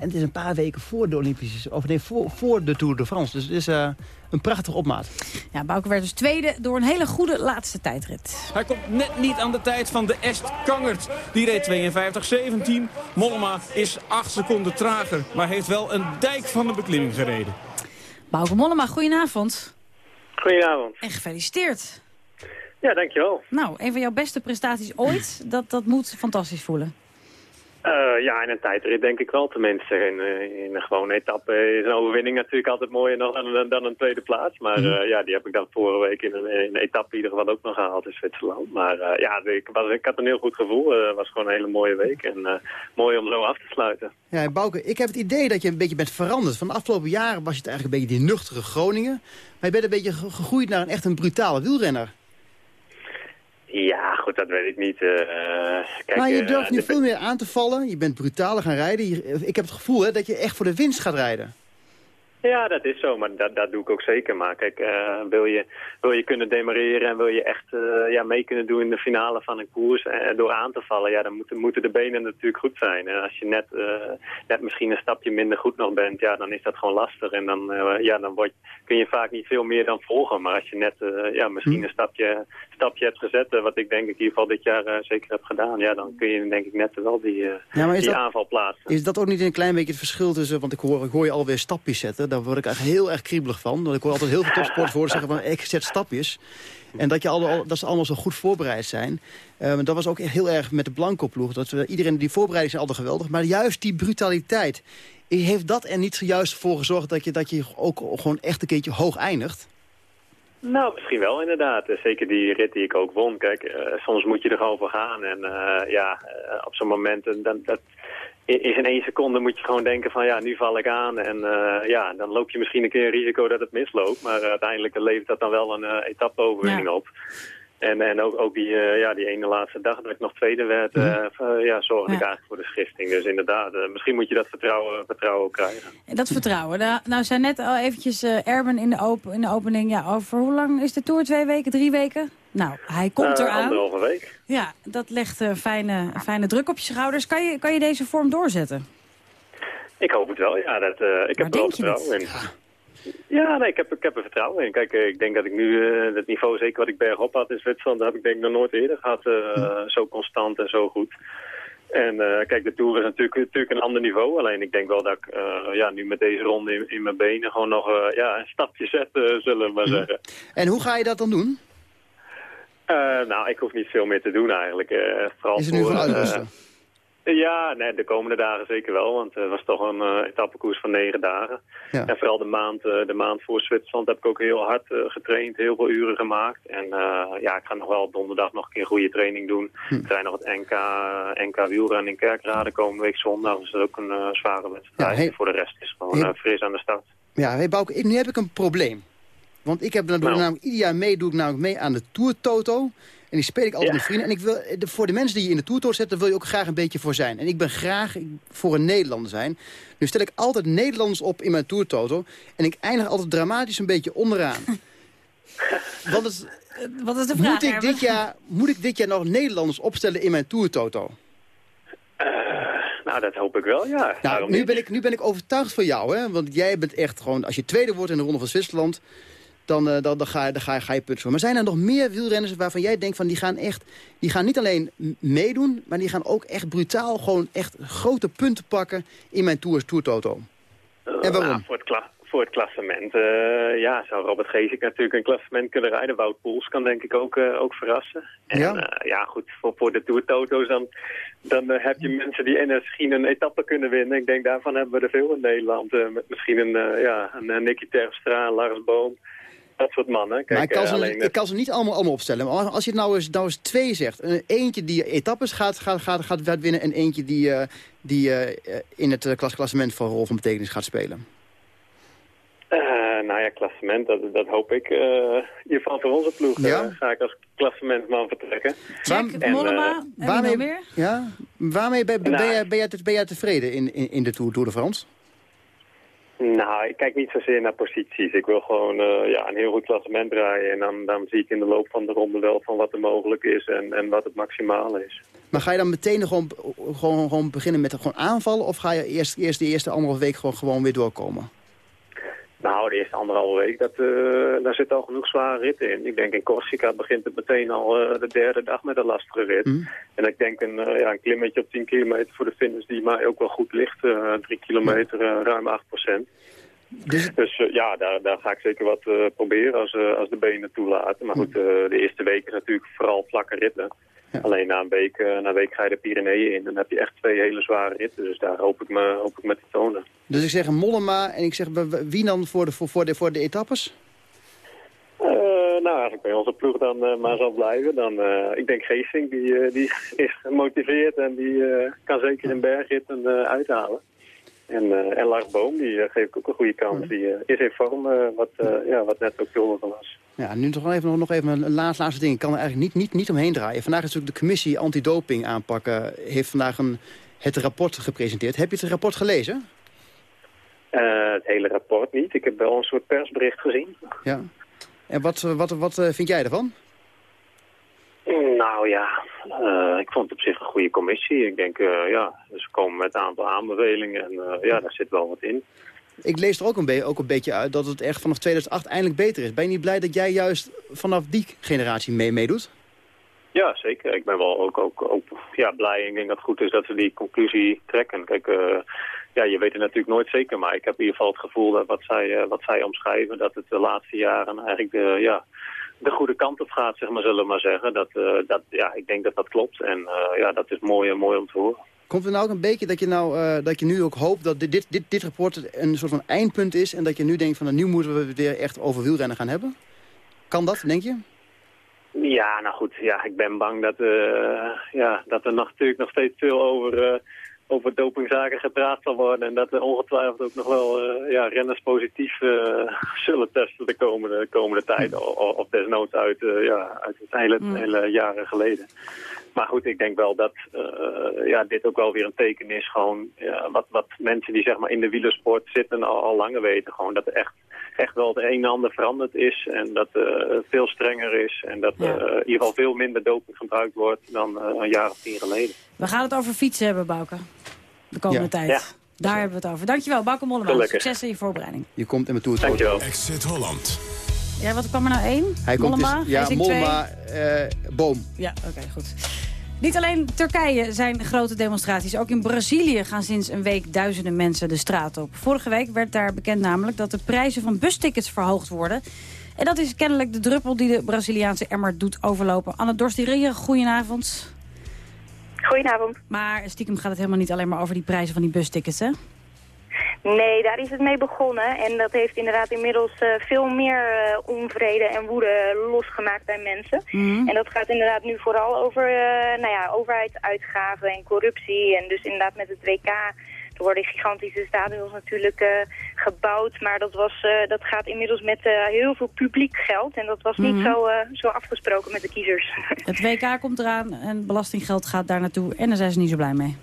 en het is een paar weken voor de Olympische... Of nee, voor, voor de Tour de France. Dus het is eh, een prachtige opmaat.
Ja, Bauke werd dus tweede door een hele goede laatste tijdrit.
Hij komt net niet aan de tijd van de Est Kangert. Die reed 52-17. Mollema is 8 seconden trager, maar heeft wel een dijk van de beklimming gereden.
Bauke Mollema, goedenavond.
Goedenavond.
En gefeliciteerd.
Ja, dankjewel.
Nou, een van jouw beste prestaties ooit. Dat, dat moet fantastisch voelen.
Eh, ja, in een tijdrit denk ik wel tenminste. In, eh, in een gewone etappe is een overwinning natuurlijk altijd mooier dan, dan, dan een tweede plaats. Maar eh, ja, die heb ik dan vorige week in een, in een etappe in ieder geval ook nog gehaald in Zwitserland. Maar ja, ik, was, ik had een heel goed gevoel. Het was gewoon een hele mooie week en mooi om zo af te sluiten.
Ja, en Bouke, ik heb het idee dat je een beetje bent veranderd. Van de afgelopen jaren was je het eigenlijk een beetje die nuchtere Groningen. Maar je bent een beetje ge- gegroeid naar een echt een brutale wielrenner.
Ja, goed, dat weet ik niet. eh, kijk,
maar je
eh,
durft nu veel meer aan te vallen. Je bent brutaler gaan rijden. Je- ik heb het gevoel hè, dat je echt voor de winst gaat rijden.
Ja, dat is zo, maar dat, dat doe ik ook zeker. Maar kijk, eh, wil, je, wil je kunnen demareren en wil je echt eh, ja, mee kunnen doen in de finale van een koers eh, door aan te vallen, ja, dan moeten, moeten de benen natuurlijk goed zijn. En als je net, net misschien een stapje minder goed nog bent, ja, dan is dat gewoon lastig. En dan, ja, dan word, kun je vaak niet veel meer dan volgen. Maar als je net ja, misschien een stapje, stapje hebt gezet, wat ik denk ik in ieder geval dit jaar zeker heb gedaan, ja, dan kun je denk ik net wel die,
Ja,
die
dat-
aanval plaatsen.
Is dat ook niet een klein beetje het verschil tussen... want ik hoor, ik hoor je alweer stapjes zetten. Daar word ik eigenlijk heel erg kriebelig van. Want ik hoor altijd heel veel topsporters horen zeggen van... ik zet stapjes. En dat, je al, dat ze allemaal zo goed voorbereid zijn. Eh, dat was ook heel erg met de Blanco-ploeg. Dat we, iedereen die voorbereiding zijn altijd geweldig. Maar juist die brutaliteit... Heeft dat er niet juist voor gezorgd dat je, dat je ook gewoon echt een keertje hoog eindigt?
Nou, misschien wel inderdaad. Eh, Zeker die rit die ik ook won. Kijk, eh, soms moet je er gewoon voor gaan. En eh, ja, op zo'n moment, dan, dat, in één seconde moet je gewoon denken van ja, nu val ik aan. En eh, ja, dan loop je misschien een keer een risico dat het misloopt. Maar uiteindelijk levert dat dan wel een eh etappe-overwinning op. En, en ook, ook die, eh, ja, die ene laatste dag dat ik nog tweede werd, eh, eh, ja, zorgde ik eigenlijk voor de schifting. Dus inderdaad, misschien moet je dat vertrouwen, vertrouwen krijgen.
En dat vertrouwen. Nou, nou zijn net al eventjes Erben in de, open, in de opening. Ja, over hoe lang is de Tour? Twee weken, drie weken? Nou, hij komt
Eh,
eraan.
Anderhalve week.
Ja, dat legt fijne, fijne druk op je schouders. Kan je, kan je deze vorm doorzetten?
Ik hoop het wel, ja. Dat, ik heb er wel vertrouwen in. Ja, nee, ik heb, ik heb er vertrouwen in. Kijk, eh, ik denk dat ik nu eh, het niveau, zeker wat ik bergop had in Zwitserland, dat heb ik denk ik nog nooit eerder gehad. eh, Zo constant en zo goed. En kijk, de Tour is natuurlijk, natuurlijk een ander niveau. Alleen ik denk wel dat ik ja, nu met deze ronde in, in mijn benen gewoon nog ja, een stapje zet, zullen we maar zeggen.
En hoe ga je dat dan doen?
Nou, ik hoef niet veel meer te doen eigenlijk. vooral
Is het nu
voor? Ja, nee, de komende dagen zeker wel, want het was toch een eh etappekoers van negen dagen.
Ja.
En vooral de maand, eh, de maand voor Zwitserland heb ik ook heel hard eh, getraind, heel veel uren gemaakt. En eh, ja, ik ga nog wel donderdag nog een keer goede training doen.
Hm.
Ik rij nog het NK, NK wielrennen in Kerkrade komende week zondag, dus dat is ook een eh, zware wedstrijd.
Ja, hey-
En voor de rest is gewoon
hey-
eh, fris aan de start.
Ja, hey Bouke, ik, nu heb ik een probleem. Want ik heb
Nou.
namelijk, ieder jaar mee, doe ik namelijk mee aan de Tour Toto. En die speel ik altijd
Ja.
met vrienden. En ik wil, de, voor de mensen die je in de Tour Toto zetten, wil je ook graag een beetje voor zijn. En ik ben graag voor een Nederlander zijn. Nu stel ik altijd Nederlanders op in mijn Tour Toto. En ik eindig altijd dramatisch een beetje onderaan. Want het,
Wat is de vraag,
moet, ik dit jaar, moet ik dit jaar nog Nederlanders opstellen in mijn Tour Toto?
Nou, dat hoop ik wel, ja.
Nou, nu ben, ik, nu ben ik overtuigd van jou, hè? Want jij bent echt gewoon... Als je tweede wordt in de Ronde van Zwitserland... dan, eh, dan, dan, ga, je, dan ga, je, ga je punten voor. Maar zijn er nog meer wielrenners waarvan jij denkt van... die gaan echt... die gaan niet alleen meedoen... maar die gaan ook echt brutaal gewoon echt grote punten pakken... in mijn Tour, tour Toto? En waarom?
Ja, voor, het voor het klassement, eh, ja, zou Robert Geesik natuurlijk een klassement kunnen rijden. Wout Poels kan denk ik ook, eh, ook verrassen. En
Ja.
ja, ja goed, voor, voor de Tour Toto's dan, dan eh, heb je mensen die en misschien een etappe kunnen winnen. Ik denk daarvan hebben we er veel in Nederland. Eh, met misschien een, eh, ja, een, eh, Nicky Terpstra, Lars Boom, dat soort mannen. Kijk,
maar ik kan,
eh,
ze,
alleen,
ik kan ze niet allemaal, allemaal opstellen. Maar als je nou eens, nou eens twee zegt. eh, eentje die etappes gaat, gaat, gaat, gaat winnen... en eentje die, eh, die eh, in het eh, klas, klassement van rol van betekenis gaat spelen.
Eh, nou ja, klassement, dat, dat hoop ik. eh, in ieder geval voor onze ploeg
Ja.
eh, ga ik als klassementman vertrekken.
Check,
En,
Mollema,
eh,
heb je
waarmee-
meer?
Ja? Waarmee ben, ben,
Nou.
jij, ben, jij, te- ben jij tevreden in, in, in de Tour, Tour de France?
Nou, ik kijk niet zozeer naar posities. Ik wil gewoon eh, ja, een heel goed klassement draaien. En dan, dan zie ik in de loop van de ronde wel van wat er mogelijk is en, en wat het maximale is.
Maar ga je dan meteen gewoon, gewoon, gewoon beginnen met gewoon aanvallen... of ga je eerst, eerst de eerste anderhalf week gewoon, gewoon weer doorkomen?
Nou, de eerste anderhalve week, dat, eh, daar zit al genoeg zware ritten in. Ik denk in Corsica begint het meteen al eh, de derde dag met een lastige rit. En ik denk een, eh, ja, een klimmetje op 10 kilometer voor de finish die mij ook wel goed ligt. 3 kilometer, ruim 8 procent.
Dus,
eh, ja, daar, daar ga ik zeker wat proberen als, als de benen toelaten. Maar goed, eh, de eerste week is natuurlijk vooral vlakke ritten. Alleen na een, week, na een week ga je de Pyreneeën in. Dan heb je echt twee hele zware ritten. Dus daar hoop ik me, hoop ik me te tonen.
Dus ik zeg een Mollema en ik zeg wie dan voor de, voor, voor de, voor de etappes?
Eh, nou, als ik bij onze ploeg dan eh, maar zal blijven, dan... eh, ik denk Geesink, die, die is gemotiveerd en die kan zeker een bergritten eh, uithalen. En, en Lars Boom, die geef ik ook een goede kans. Die is in vorm, wat, ja, wat net ook horen was.
Ja, nu toch even, nog, nog even een laatste, laatste ding. Ik kan er eigenlijk niet, niet, niet omheen draaien. Vandaag is natuurlijk de commissie antidoping aanpakken... heeft vandaag een, het rapport gepresenteerd. Heb je het rapport gelezen?
Eh, het hele rapport niet. Ik heb wel een soort persbericht gezien.
Ja. En wat, eh, wat, wat eh, vind jij ervan?
Nou ja, ik vond het op zich een goede commissie. Ik denk, ja, ze komen met een aantal aanbevelingen en ja, daar zit wel wat in.
Ik lees er ook een, ook een beetje uit dat het echt vanaf 2008 eindelijk beter is. Ben je niet blij dat jij juist vanaf die generatie mee meedoet?
Ja, zeker. Ik ben wel ook, ook, ook ja, blij. Ik denk dat het goed is dat ze die conclusie trekken. Kijk, ja, je weet het natuurlijk nooit zeker, maar ik heb in ieder geval het gevoel dat wat zij, eh, wat zij omschrijven, dat het de laatste jaren eigenlijk de, ja, de goede kant op gaat, zeg maar, zullen we maar zeggen. Dat, eh, dat, ja, ik denk dat dat klopt en eh, ja, dat is mooi, mooi om te horen.
Komt er nou ook een beetje dat je, nou, dat je nu ook hoopt dat dit, dit, dit rapport een soort van eindpunt is... en dat je nu denkt van nou, nu moeten we het weer echt over wielrennen gaan hebben? Kan dat, denk je?
Ja, nou goed, ja, ik ben bang dat, eh, ja, dat er nog, natuurlijk nog steeds veel over, over dopingzaken gepraat zal worden. En dat er ongetwijfeld ook nog wel eh, ja, renners positief eh, zullen testen de komende, komende tijd. O- o- Of desnoods uit, eh, ja, uit het hele, hele jaren geleden. Maar goed, ik denk wel dat ja, dit ook wel weer een teken is. Gewoon ja, wat, wat mensen die zeg maar, in de wielersport zitten al, al langer weten. Gewoon dat er echt, echt wel het een en ander veranderd is. En dat het veel strenger is. En dat in ieder geval veel minder doping gebruikt wordt dan eh, een jaar of tien geleden.
We gaan het over fietsen hebben, Bouke. De komende
Ja.
tijd.
Ja.
Daar hebben we het over. Dankjewel, Bouke Mollema. Succes in je voorbereiding.
Je komt in mijn tour.
Dankjewel.
Exit Holland.
Ja, wat kwam er nou één?
Hij komt dus, ja. Mollema, eh, Boom.
Ja, oké, goed. Niet alleen Turkije zijn grote demonstraties. Ook in Brazilië gaan sinds een week duizenden mensen de straat op. Vorige week werd daar bekend namelijk dat de prijzen van bustickets verhoogd worden. En dat is kennelijk de druppel die de Braziliaanse emmer doet overlopen. Anne Dorstier, goedenavond.
Goedenavond.
Maar stiekem gaat het helemaal niet alleen maar over die prijzen van die bustickets, hè?
Nee, daar is het mee begonnen. En dat heeft inderdaad inmiddels eh, veel meer eh, onvrede en woede losgemaakt bij mensen.
Mhm.
En dat gaat inderdaad nu vooral over eh, nou ja, overheidsuitgaven en corruptie. En dus inderdaad met het WK... Er worden gigantische stadions natuurlijk eh, gebouwd. Maar dat, was, eh, dat gaat inmiddels met eh, heel veel publiek geld. En dat was niet
Mhm.
zo, zo afgesproken met de kiezers.
Het WK komt eraan en belastinggeld gaat daar naartoe. En daar zijn ze niet zo blij mee.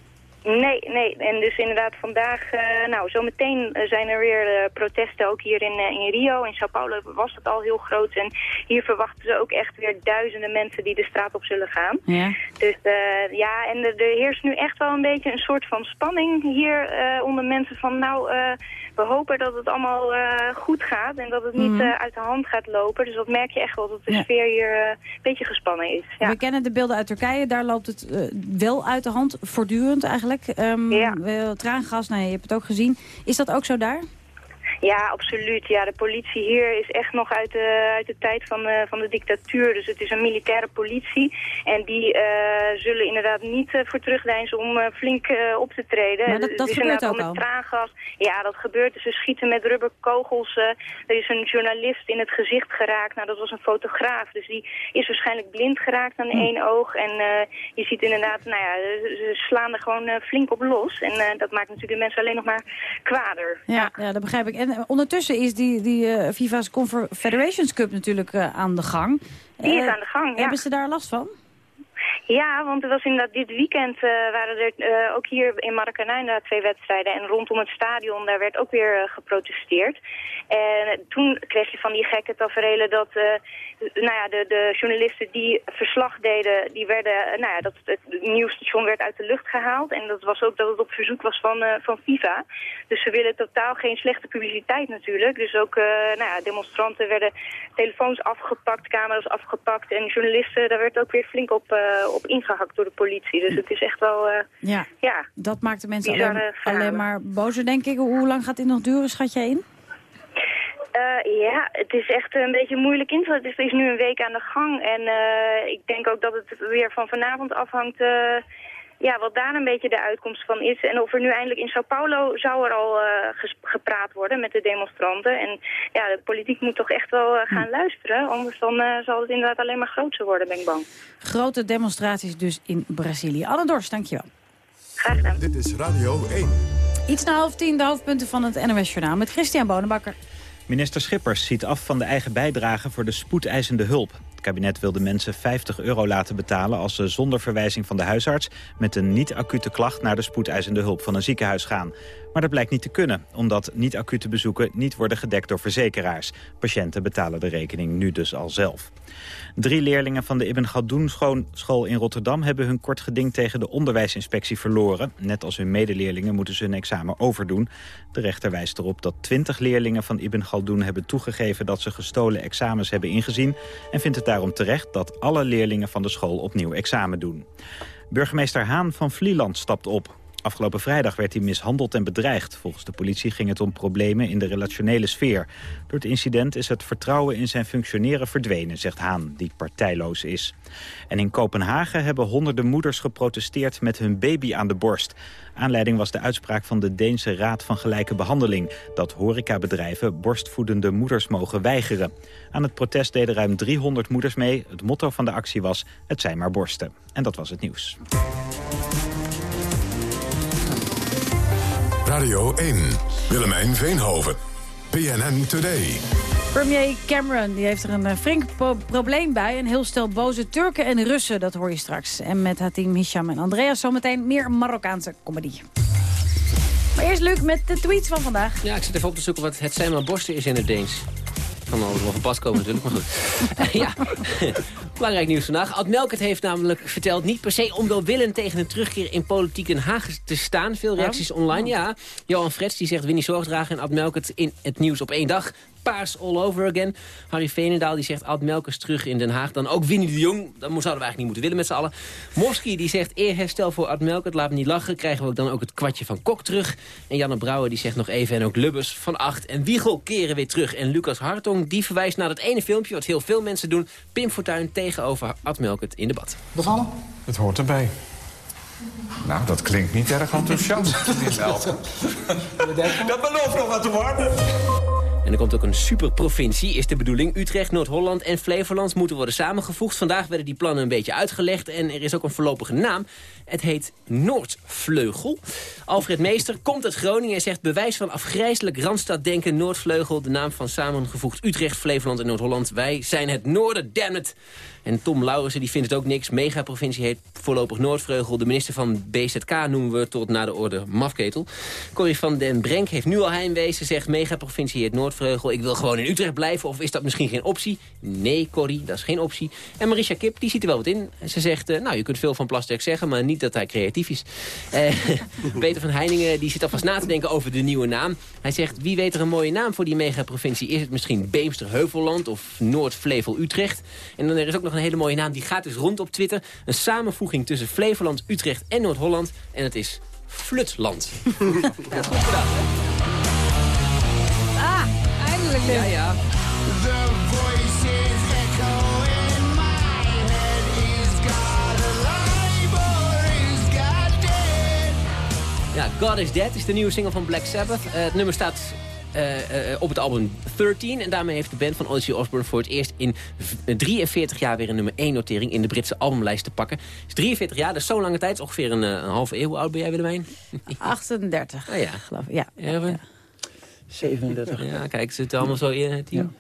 Nee, nee. En dus inderdaad vandaag, eh, nou zometeen eh, zijn er weer eh, protesten ook hier in, in Rio. In Sao Paulo was het al heel groot. En hier verwachten ze ook echt weer duizenden mensen die de straat op zullen gaan.
Ja.
Dus ja, en er, er heerst nu echt wel een beetje een soort van spanning hier onder mensen van nou... we hopen dat het allemaal goed gaat en dat het niet
Mhm.
uit de hand gaat lopen. Dus dat merk je echt wel dat de
Ja.
sfeer hier een beetje gespannen is. Ja.
We kennen de beelden uit Turkije. Daar loopt het wel uit de hand. Voortdurend eigenlijk. Ehm,
Ja.
traangas, nou, je hebt het ook gezien. Is dat ook zo daar?
Ja, absoluut. Ja, de politie hier is echt nog uit de, uit de tijd van, de, van de dictatuur. Dus het is een militaire politie. En die eh, zullen inderdaad niet uh, voor terugdeinzen om flink op te treden.
Maar dat, dat
is
gebeurt ook
met
al.
traangas. Ja, dat gebeurt. Dus ze schieten met rubberkogels. er is een journalist in het gezicht geraakt. Nou, dat was een fotograaf. Dus die is waarschijnlijk blind geraakt aan één oog. En je ziet inderdaad, nou ja, ze slaan er gewoon flink op los. En dat maakt natuurlijk de mensen alleen nog maar kwader.
Ja, ja. dat begrijp ik. En ondertussen is die, die FIFA's Confederations Cup natuurlijk aan de gang.
Die is aan de gang, ja.
Hebben ze daar last van?
Ja, want er was inderdaad dit weekend uh, waren er uh, ook hier in Maracanã inderdaad twee wedstrijden. En rondom het stadion, daar werd ook weer uh, geprotesteerd. En toen kreeg je van die gekke taferelen dat nou ja, de, de journalisten die verslag deden, die werden, nou ja, dat het nieuwsstation werd uit de lucht gehaald. En dat was ook dat het op verzoek was van, van FIFA. Dus ze willen totaal geen slechte publiciteit natuurlijk. Dus ook nou ja, demonstranten werden telefoons afgepakt, camera's afgepakt. En journalisten, daar werd ook weer flink op, op ingehakt door de politie. Dus het is echt wel... Uh,
ja,
ja,
dat maakt de mensen alleen, alleen, maar bozer, denk ik. Hoe lang gaat dit nog duren, schat jij in?
Uh, ja, het is echt een beetje moeilijk in. Het is, nu een week aan de gang. En uh, ik denk ook dat het weer van vanavond afhangt ja, wat daar een beetje de uitkomst van is. En of er nu eindelijk in Sao Paulo zou er al uh, gepraat worden met de demonstranten. En ja, de politiek moet toch echt wel uh, gaan luisteren. Anders dan uh, zal het inderdaad alleen maar groter worden, ben ik bang.
Grote demonstraties dus in Brazilië. Anne Dorst, dankjewel.
Graag gedaan.
Dit is Radio 1.
Iets na half tien, de hoofdpunten van het NOS Journaal met Christian Bonenbakker.
Minister Schippers ziet af van de eigen bijdrage voor de spoedeisende hulp. Het kabinet wil de mensen 50 euro laten betalen als ze zonder verwijzing van de huisarts met een niet-acute klacht naar de spoedeisende hulp van een ziekenhuis gaan. Maar dat blijkt niet te kunnen, omdat niet-acute bezoeken niet worden gedekt door verzekeraars. Patiënten betalen de rekening nu dus al zelf. Drie leerlingen van de Ibn Galdoen school in Rotterdam hebben hun kort geding tegen de onderwijsinspectie verloren. Net als hun medeleerlingen moeten ze hun examen overdoen. De rechter wijst erop dat 20 leerlingen van Ibn Galdoen hebben toegegeven dat ze gestolen examens hebben ingezien. En vindt het daarom terecht dat alle leerlingen van de school opnieuw examen doen. Burgemeester Haan van Vlieland stapt op. Afgelopen vrijdag werd hij mishandeld en bedreigd. Volgens de politie ging het om problemen in de relationele sfeer. Door het incident is het vertrouwen in zijn functioneren verdwenen, zegt Haan, die partijloos is. En in Kopenhagen hebben honderden moeders geprotesteerd met hun baby aan de borst. Aanleiding was de uitspraak van de Deense Raad van Gelijke Behandeling... dat horecabedrijven borstvoedende moeders mogen weigeren. Aan het protest deden ruim 300 moeders mee. Het motto van de actie was, het zijn maar borsten. En dat was het nieuws.
Radio 1, Willemijn Veenhoven, PNN Today.
Premier Cameron die heeft er een uh, flink probleem bij. Een heel stel boze Turken en Russen, dat hoor je straks. En met Hatim, Hisham en Andreas zometeen meer Marokkaanse comedy. Maar eerst Luc met de tweets van vandaag.
Ja, ik zit even op te zoeken wat het zijn maar borsten is in het Deens kan alles wel van pas komen natuurlijk, maar goed. ja, belangrijk nieuws vandaag. Ad Melkert heeft namelijk verteld niet per se onwelwillend tegen een terugkeer in politiek Den Haag te staan. Veel reacties online, ja. Johan Frets die zegt Winnie Zorgdrager en Ad Melkert in het nieuws op één dag paars all over again. Harry Veenendaal die zegt Ad Melkers terug in Den Haag. Dan ook Winnie de Jong. Dat zouden we eigenlijk niet moeten willen met z'n allen. Moski die zegt eerherstel voor Ad Melkert. Laat me niet lachen. Krijgen we ook dan ook het kwartje van Kok terug. En Janne Brouwer die zegt nog even. En ook Lubbers van 8. En Wiegel keren weer terug. En Lucas Hartong die verwijst naar dat ene filmpje. Wat heel veel mensen doen. Pim Fortuyn tegenover Ad Melkert in debat.
Bevallen? Het hoort erbij. Nou, dat klinkt niet erg enthousiast. dat belooft nog wat te worden.
En er komt ook een superprovincie, is de bedoeling. Utrecht, Noord-Holland en Flevoland moeten worden samengevoegd. Vandaag werden die plannen een beetje uitgelegd en er is ook een voorlopige naam. Het heet Noordvleugel. Alfred Meester komt uit Groningen en zegt... bewijs van afgrijzelijk Randstaddenken Noordvleugel... de naam van samengevoegd Utrecht, Flevoland en Noord-Holland. Wij zijn het noorden, damn it. En Tom Lauwersen die vindt het ook niks. Megaprovincie heet voorlopig Noordvleugel. De minister van BZK noemen we tot na de orde mafketel. Corrie van den Brenk heeft nu al heimwee. Ze zegt megaprovincie heet Noordvleugel. Ik wil gewoon in Utrecht blijven. Of is dat misschien geen optie? Nee, Corrie, dat is geen optie. En Marisha Kip, die ziet er wel wat in. Ze zegt, uh, nou, je kunt veel van Plasterk zeggen... maar niet dat hij creatief is. Uh, Peter van Heiningen die zit alvast na te denken over de nieuwe naam. Hij zegt, wie weet er een mooie naam voor die megaprovincie? Is het misschien Beemster-Heuvelland of Noord-Flevel-Utrecht? En dan er is ook nog een hele mooie naam. Die gaat dus rond op Twitter. Een samenvoeging tussen Flevoland, Utrecht en Noord-Holland. En het is Flutland. ja, goed gedaan,
dit.
Ja, ja. Ja, God is Dead is de nieuwe single van Black Sabbath. Eh, het nummer staat eh, eh, op het album 13. En daarmee heeft de band van Ozzy Osbourne voor het eerst in v- 43 jaar weer een nummer 1 notering in de Britse albumlijst te pakken. is 43 jaar, dat is zo'n lange tijd. ongeveer een, eh, een halve eeuw. Hoe oud ben jij, Willemijn?
38,
Ah ja.
geloof ik. Ja.
Erwin?
37.
Ja, kijk, ze zitten allemaal zo in het team.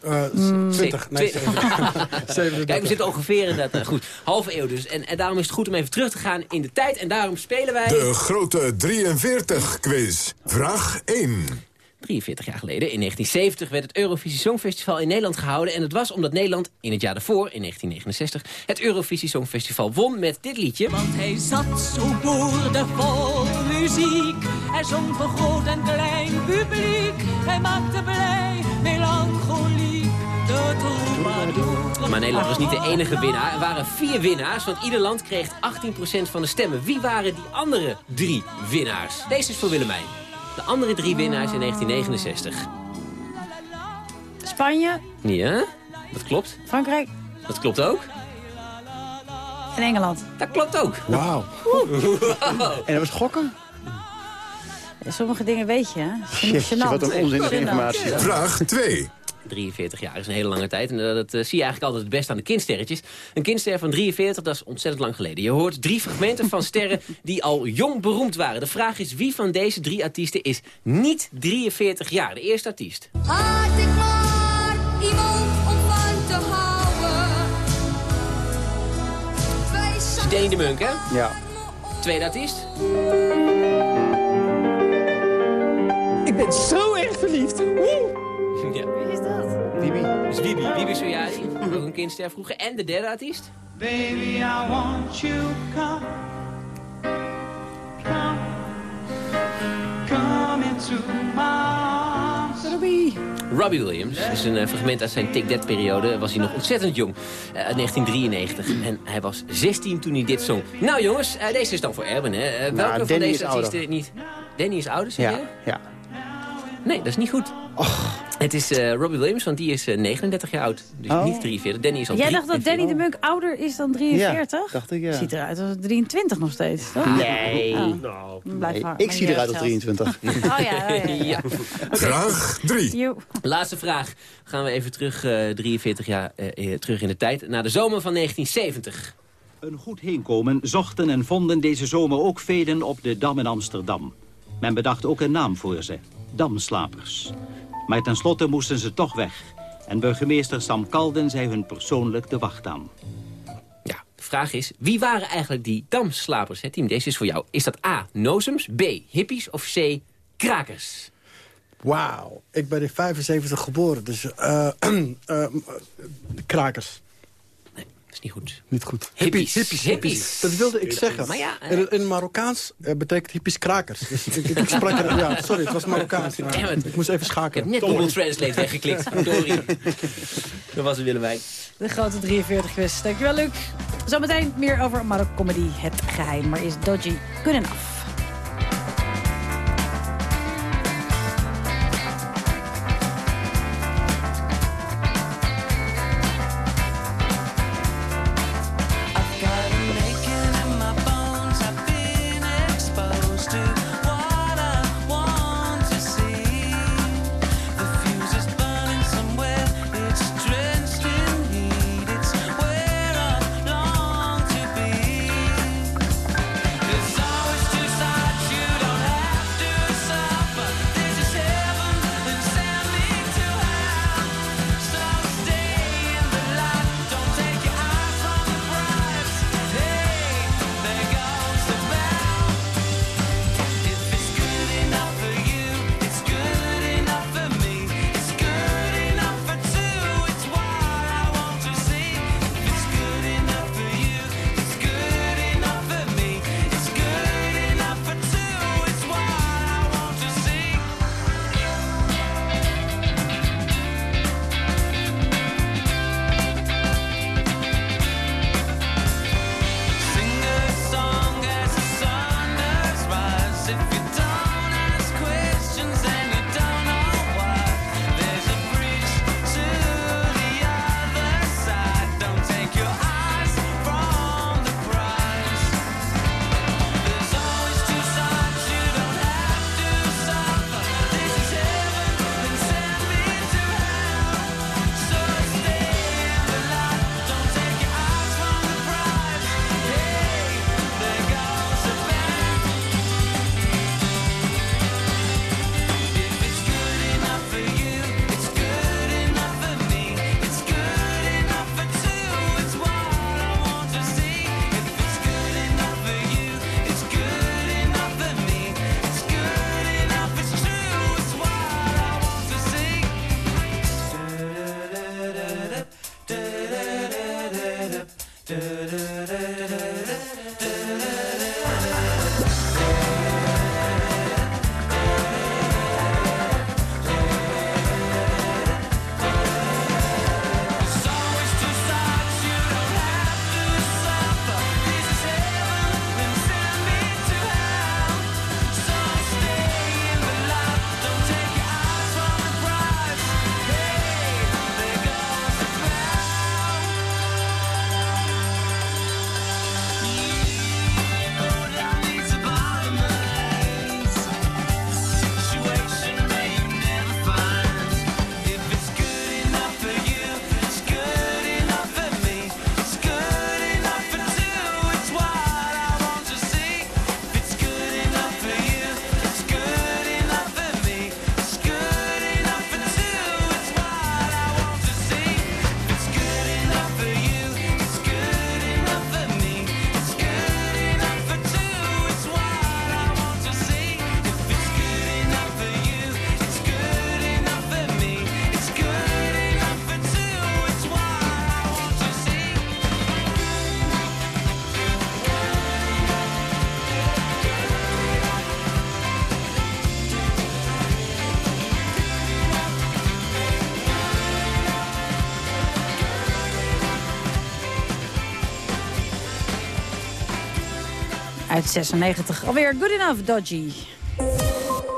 Eh,
Mm.
20, nee,
Twi-
37.
Kijk, we zitten ongeveer in dat... eh, goed, halve eeuw dus. En, en daarom is het goed om even terug te gaan in de tijd. En daarom spelen wij...
De grote 43-quiz. Vraag 1.
43 jaar geleden, in 1970, werd het Eurovisie Songfestival in Nederland gehouden. En het was omdat Nederland in het jaar daarvoor, in 1969, het Eurovisie Songfestival won met dit liedje.
Want hij zat zo boordevol muziek. Hij zong voor groot en klein publiek. Hij maakte blij, melancholiek.
Maar Nederland was niet de enige winnaar. Er waren vier winnaars, want ieder land kreeg 18% van de stemmen. Wie waren die andere drie winnaars? Deze is voor Willemijn. De andere drie winnaars in 1969.
Spanje,
Ja, dat klopt.
Frankrijk
Dat klopt ook.
en Engeland.
Dat klopt ook.
Wauw.
En dat was gokken?
Sommige dingen weet je, hè? Gênant.
wat een onzinnige informatie.
Vraag 2.
43 jaar is een hele lange tijd. En eh, dat eh, zie je eigenlijk altijd het best aan de kindsterretjes. Een kindster van 43, dat is ontzettend lang geleden. Je hoort drie fragmenten van sterren die al jong beroemd waren. De vraag is wie van deze drie artiesten is niet 43 jaar? De eerste artiest.
Had ik maar iemand om van te houden.
Danny de Munk, hè?
Ja.
Tweede artiest.
Ik ben zo erg verliefd.
Ja.
Wie is dat?
Bibi.
Dat is Bibi. Bibi Soyari. Ook een kindster vroeger. En de derde artiest.
Baby, I want you come. Come. Come into my arms.
Robbie Williams. Dat is een eh, fragment uit zijn Take That-periode. Was hij nog ontzettend jong. eh, 1993. En hij was 16 toen hij dit zong. Nou jongens, eh, deze is dan voor Erwin. Hè. Welke van
Nou, Danny
deze artiesten niet... Danny is ouder, zeg
Ja,
je?
ja.
Nee, dat is niet goed. Het is eh, Robbie Williams, want die is eh, 39 jaar oud. Dus
Oh.
niet 43. Danny is al
Jij dacht dat
43.
Danny de Munk ouder is dan 43?
Ja, dacht ik, ja.
Ziet eruit als 23 nog steeds, toch?
Nee.
Oh.
Nou,
Blijf
Nee,
maar-
ik zie eruit als
zelf.
23.
Oh ja, ja, ja.
ja.
Vraag 3.
Joe.
Laatste vraag. Gaan we even terug, eh, 43 jaar eh, eh, terug in de tijd. Naar de zomer van 1970.
Een goed heenkomen zochten en vonden deze zomer ook velen op de Dam in Amsterdam. Men bedacht ook een naam voor ze, Damslapers. Maar tenslotte moesten ze toch weg. En burgemeester Sam Kalden zei hun persoonlijk de wacht aan.
Ja, de vraag is, wie waren eigenlijk die damslapers? Hè, team, deze is voor jou. Is dat A, nozems, B, hippies of C, krakers?
Wauw. Ik ben in 75 geboren, dus... eh eh, krakers.
Dat is niet goed.
Niet goed.
Hippies.
Hippies.
Hippies.
Dat wilde ik zeggen.
Maar ja, eh,
in, in Marokkaans eh, betekent hippies krakers. Dus ik, ik, ik sprak er... Ja, sorry, het was Marokkaans. maar ik moest even
Ik
schakelen.
heb net Google Translate weggeklikt. Sorry. Dat was het Willemijn.
De grote 43 quiz. Dankjewel, Luc. Zometeen meer over Marok Comedy, het geheim. Maar is Dodgy good enough? 96 Alweer Good Enough Dodgy.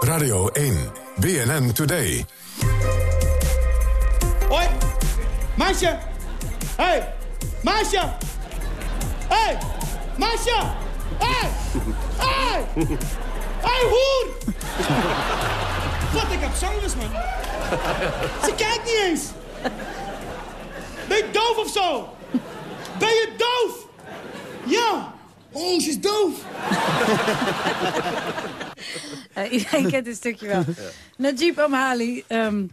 Radio 1, BNN Today.
Hoi, Masha. Hey, Masha. Hey, Masha. Hey, hey. Hey, hoer. Wat, ik heb zangers, man. Ze kijkt niet eens. Ben je doof of zo? Ben je doof? Ja. Oh, ze is doof.
Eh, iedereen kent dit stukje wel. Najib Amhali, ehm,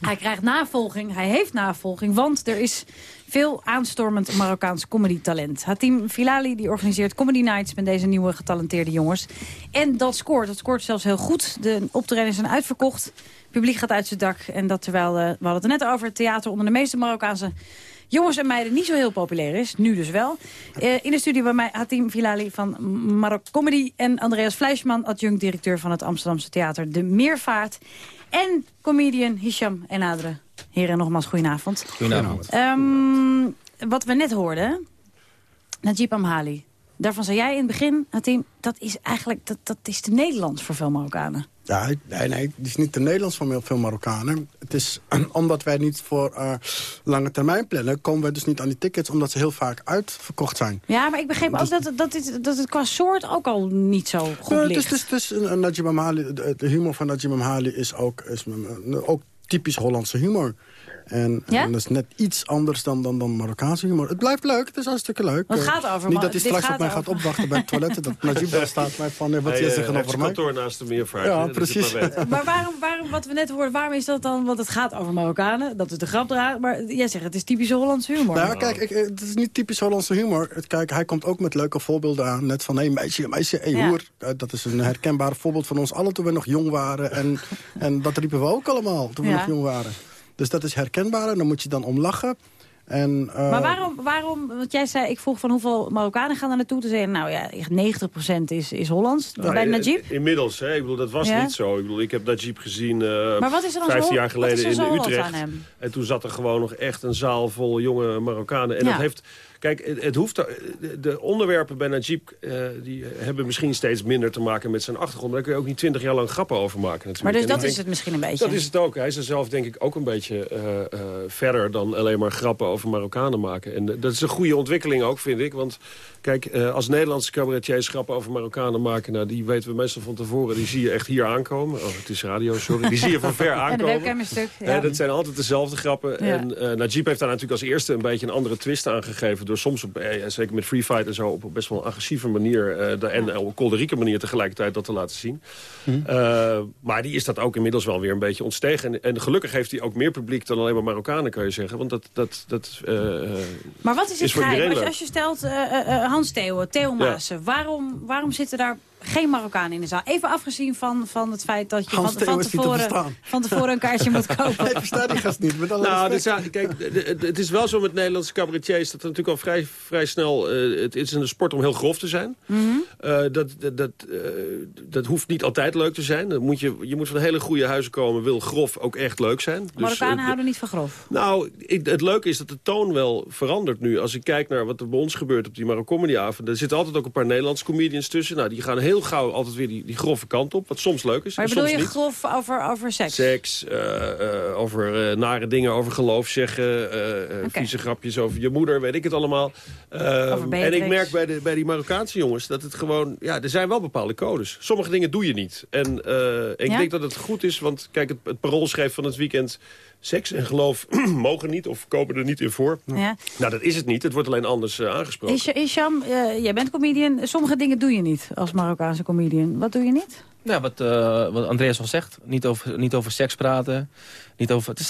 hij krijgt navolging, hij heeft navolging... want er is veel aanstormend Marokkaans comedytalent. Hatim Filali die organiseert comedy nights met deze nieuwe getalenteerde jongens. En dat scoort, dat scoort zelfs heel goed. De optredens zijn uitverkocht, het publiek gaat uit zijn dak. En dat terwijl, eh, we hadden het er net over, het theater onder de meeste Marokkaanse... Jongens en meiden niet zo heel populair is, nu dus wel. Eh, in de studio bij mij Hatim Filali van Marok Comedy... en Andreas Fleischman, adjunct-directeur van het Amsterdamse theater De Meervaart. En comedian Hisham Enadre. Heren, nogmaals goedenavond.
Goedenavond.
Ehm, wat we net hoorden, Najib Amhali. Daarvan zei jij in het begin, Hatim, dat is eigenlijk dat, dat is te Nederlands voor veel Marokkanen.
Ja, nee, nee, het is niet te Nederlands van veel Marokkanen. Het is omdat wij niet voor eh, lange termijn plannen... komen wij dus niet aan die tickets, omdat ze heel vaak uitverkocht zijn.
Ja, maar ik begreep ook dat, dat, dit, dat het qua soort ook al niet zo goed
het is,
ligt.
het is, het is Najib Amhali, de, de humor van Najib Amhali is ook, is eh, ook typisch Hollandse humor. En,
Ja?
en dat is net iets anders dan, dan, dan Marokkaanse humor. Het blijft leuk, het is hartstikke leuk.
Het
Eh,
gaat over
Niet dat hij straks op mij gaat opwachten bij het toilet. Dat Najib daar staat mij van, eh, wat
Hij,
jij
eh,
zeggen
heeft
over mij.
kantoor naast de meervaart.
Ja,
je het
precies.
maar
waarom, waarom, wat we net hoorden, waarom is dat dan? Want het gaat over Marokkanen, dat is de grap eraan. Maar jij zegt, het is typische Hollandse humor.
Nou, kijk, ik, het is niet typisch Hollandse humor. Het, kijk, hij komt ook met leuke voorbeelden aan. Net van, hé hey, meisje, meisje, hé hey,
Ja.
hoer. Dat is een herkenbaar voorbeeld van ons allen toen we nog jong waren. En, en dat riepen we ook allemaal toen we
Ja.
nog jong waren. Dus dat is herkenbaar en dan moet je dan om lachen. En, eh,
Maar waarom, waarom, want jij zei, ik vroeg van hoeveel Marokkanen gaan er naartoe te zeggen, nou ja, echt 90% is, is Hollands.
Nou,
bij
eh,
Najib?
Inmiddels, hè. Ik bedoel, dat was
Ja?
niet zo. Ik bedoel, ik heb Najib gezien eh
Maar wat is er dan zo-
15 jaar
wat is
geleden
er
in Utrecht.
aan hem?
En toen zat er gewoon nog echt een zaal vol jonge Marokkanen. En
Ja.
dat heeft... Kijk, het, het hoeft... De, de onderwerpen bij Najib, eh, die hebben misschien steeds minder te maken met zijn achtergrond. Daar kun je ook niet twintig jaar lang grappen over maken natuurlijk.
Maar dus dat is het misschien een beetje.
Dat is het ook. Hij is er zelf denk ik ook een beetje eh, eh, verder dan alleen maar grappen over Marokkanen maken. En dat is een goede ontwikkeling ook, vind ik. Want kijk, eh, als Nederlandse cabaretiers grappen over Marokkanen maken... Nou, die weten we meestal van tevoren, die zie je echt hier aankomen. Oh, het is radio, sorry. Die zie je van ver
En de
aankomen.
webcam is stuk.
Eh,
Ja.
dat zijn altijd dezelfde grappen.
Ja.
En eh Najib heeft daar natuurlijk als eerste een beetje een andere twist aangegeven. Door soms, op, eh, zeker met Free Fight en zo, op een best wel een agressieve manier... eh, de- en op een kolderieke manier tegelijkertijd dat te laten zien. Eh, maar die is dat ook inmiddels wel weer een beetje ontstegen. En, en gelukkig heeft hij ook meer publiek dan alleen maar Marokkanen, kan je zeggen. Want dat, dat, dat eh,
Maar wat is het
is voor
geheim?
iedereen
Als je, als je stelt eh, eh, eh, Hans Theo, Theo Maassen, waarom, waarom zitten daar geen Marokkanen in de zaal? Even afgezien van, van het feit dat je van, van,
te
tevoren, van tevoren een kaartje moet kopen.
Ik versta die gast niet, met alle
Nou, is, kijk, het is wel zo met Nederlandse cabaretiers... dat er natuurlijk al vrij, vrij snel... eh, het is een sport om heel grof te zijn.
Mhm.
Eh, dat, dat, dat, eh, dat hoeft niet altijd leuk te zijn. Dan moet je, je moet van hele goede huizen komen... wil grof ook echt leuk zijn. Dus,
Marokkanen houden niet van grof.
Nou, ik- het leuke is dat de toon wel verandert nu. Als ik kijk naar wat er bij ons gebeurt op die Marocco-comedy-avond... er zitten altijd ook een paar Nederlandse comedians tussen. Nou, die gaan heel gauw altijd weer die, die grove kant op. Wat soms leuk is,
Maar bedoel
soms
je
niet.
grof over, over seks?
Seks, eh, eh, over eh, nare dingen, over geloof zeggen... eh, vieze grapjes over je moeder, weet ik het allemaal. Ehm, en ik merk bij, de, bij die Marokkaanse jongens dat het gewoon... Ja, er zijn wel bepaalde codes. Sommige dingen doe je niet. En ik
Ja?
denk dat het goed is, want kijk, het, het parool schreef van het weekend... Seks en geloof mogen niet of komen er niet in voor.
Ja.
Nou, dat is het niet. Het wordt alleen anders eh, aangesproken.
Is, Isham, eh, jij bent comedian. Sommige dingen doe je niet als Marokkaanse comedian. Wat doe je niet?
Ja, wat, eh, wat Andreas al zegt. Niet over, niet over seks praten. Niet over, het is,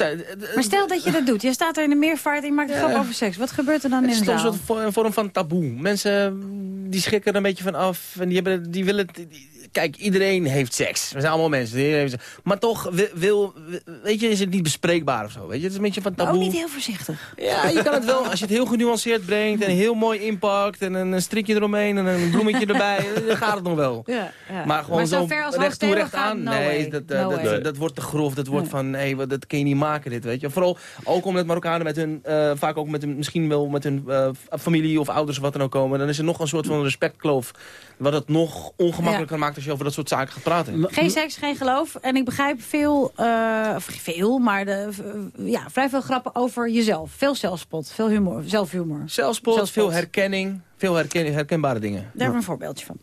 Maar stel dat je dat doet. Je staat er in de meervaart en je maakt een
Ja.
grap over seks. Wat gebeurt er dan
het
in
is
de
soms
zaal?
een een vorm van taboe. Mensen die schrikken er een beetje van af. En die, hebben, die willen... die- kijk, iedereen heeft seks. We zijn allemaal mensen. iedereen heeft seks. Maar toch, wil, weet je, is het niet bespreekbaar of zo. Weet je, het is een beetje van
Maar
taboe.
ook niet heel voorzichtig.
Ja, je kan het wel, als je het heel genuanceerd brengt en heel mooi inpakt en een, strikje eromheen en een bloemetje erbij, dan gaat het nog wel.
Ja, ja.
Maar gewoon
Maar zo
zo
ver als
recht toe, recht
Theo
aan.
no
nee,
way.
dat,
No
dat,
way.
dat, dat wordt te grof. Dat wordt van, wat, dat kun je niet maken dit, weet je. Vooral ook omdat Marokkanen met hun, eh, vaak ook met hun, misschien wel met hun eh, familie of ouders of wat dan ook komen. Dan is er nog een soort van respectkloof. Wat het nog ongemakkelijker maakt als je over dat soort zaken gaat praten.
Geen seks, geen geloof. En ik begrijp veel, eh, of veel, maar de, ja, vrij veel grappen over jezelf. Veel zelfspot, veel humor, zelfhumor.
Zelfspot, veel herkenning, veel herken, herkenbare dingen.
Daar hebben we een voorbeeldje van.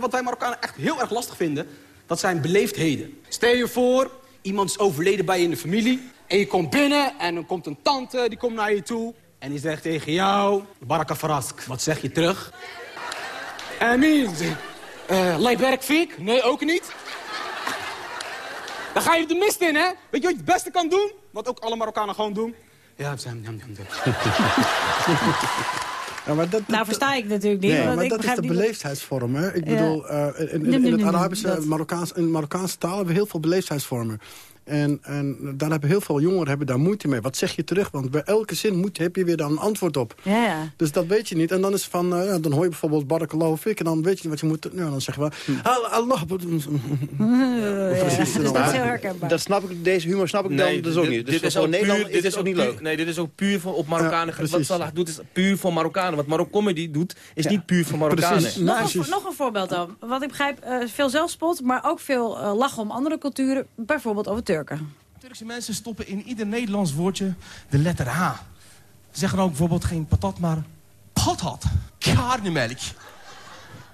Wat wij Marokkanen echt heel erg lastig vinden, dat zijn beleefdheden. Stel je voor, iemand is overleden bij je in de familie. En je komt binnen en dan komt een tante, die komt naar je toe. En die zegt tegen jou, Baraka Farask. Wat zeg je terug? Amin. Uh, Leiberk Fik? Nee, ook niet. Dan ga je de mist in, hè? Weet je wat je het beste kan doen? Wat ook alle Marokkanen gewoon doen? Ja, zijn, jam, jam, jam.
Ja, maar dat,
Nou versta ik natuurlijk niet.
Nee,
want
maar
ik
dat is de
niet-
beleefdheidsvorm. Hè? Ik
Ja.
bedoel, eh, in, in, in het Arabische, Marokkaans, in Marokkaanse taal hebben we heel veel beleefdheidsvormen. En, en daar hebben heel veel jongeren hebben daar moeite mee. Wat zeg je terug? Want bij elke zin moet, heb je weer dan een antwoord op.
Ja, ja.
Dus dat weet je niet. En dan is van, eh, ja, dan hoor je bijvoorbeeld Barakallahu fik. En dan weet je niet wat je moet... Nou, dan zeggen we... "Al- Allah... Precies.
Dus dat is heel herkenbaar.
Dat snap ik, deze humor snap ik dan dus ook niet. Dus
dit is ook
Nederland
puur,
is
dit
dit
is
ook niet leuk.
Nee, dit is ook puur voor, op Marokkanen.
Ja,
wat. Salah doet is puur voor Marokkanen. Wat Marokko Comedy doet, is niet puur voor Marokkanen.
Precies.
Nog,
Precies.
een, nog een voorbeeld dan. Wat ik begrijp, eh, veel zelfspot, maar ook veel eh, lachen om andere culturen. Bijvoorbeeld over Turken.
Turkse mensen stoppen in ieder Nederlands woordje de letter H. Ze zeggen ook bijvoorbeeld geen patat, maar patat. Karnemelk.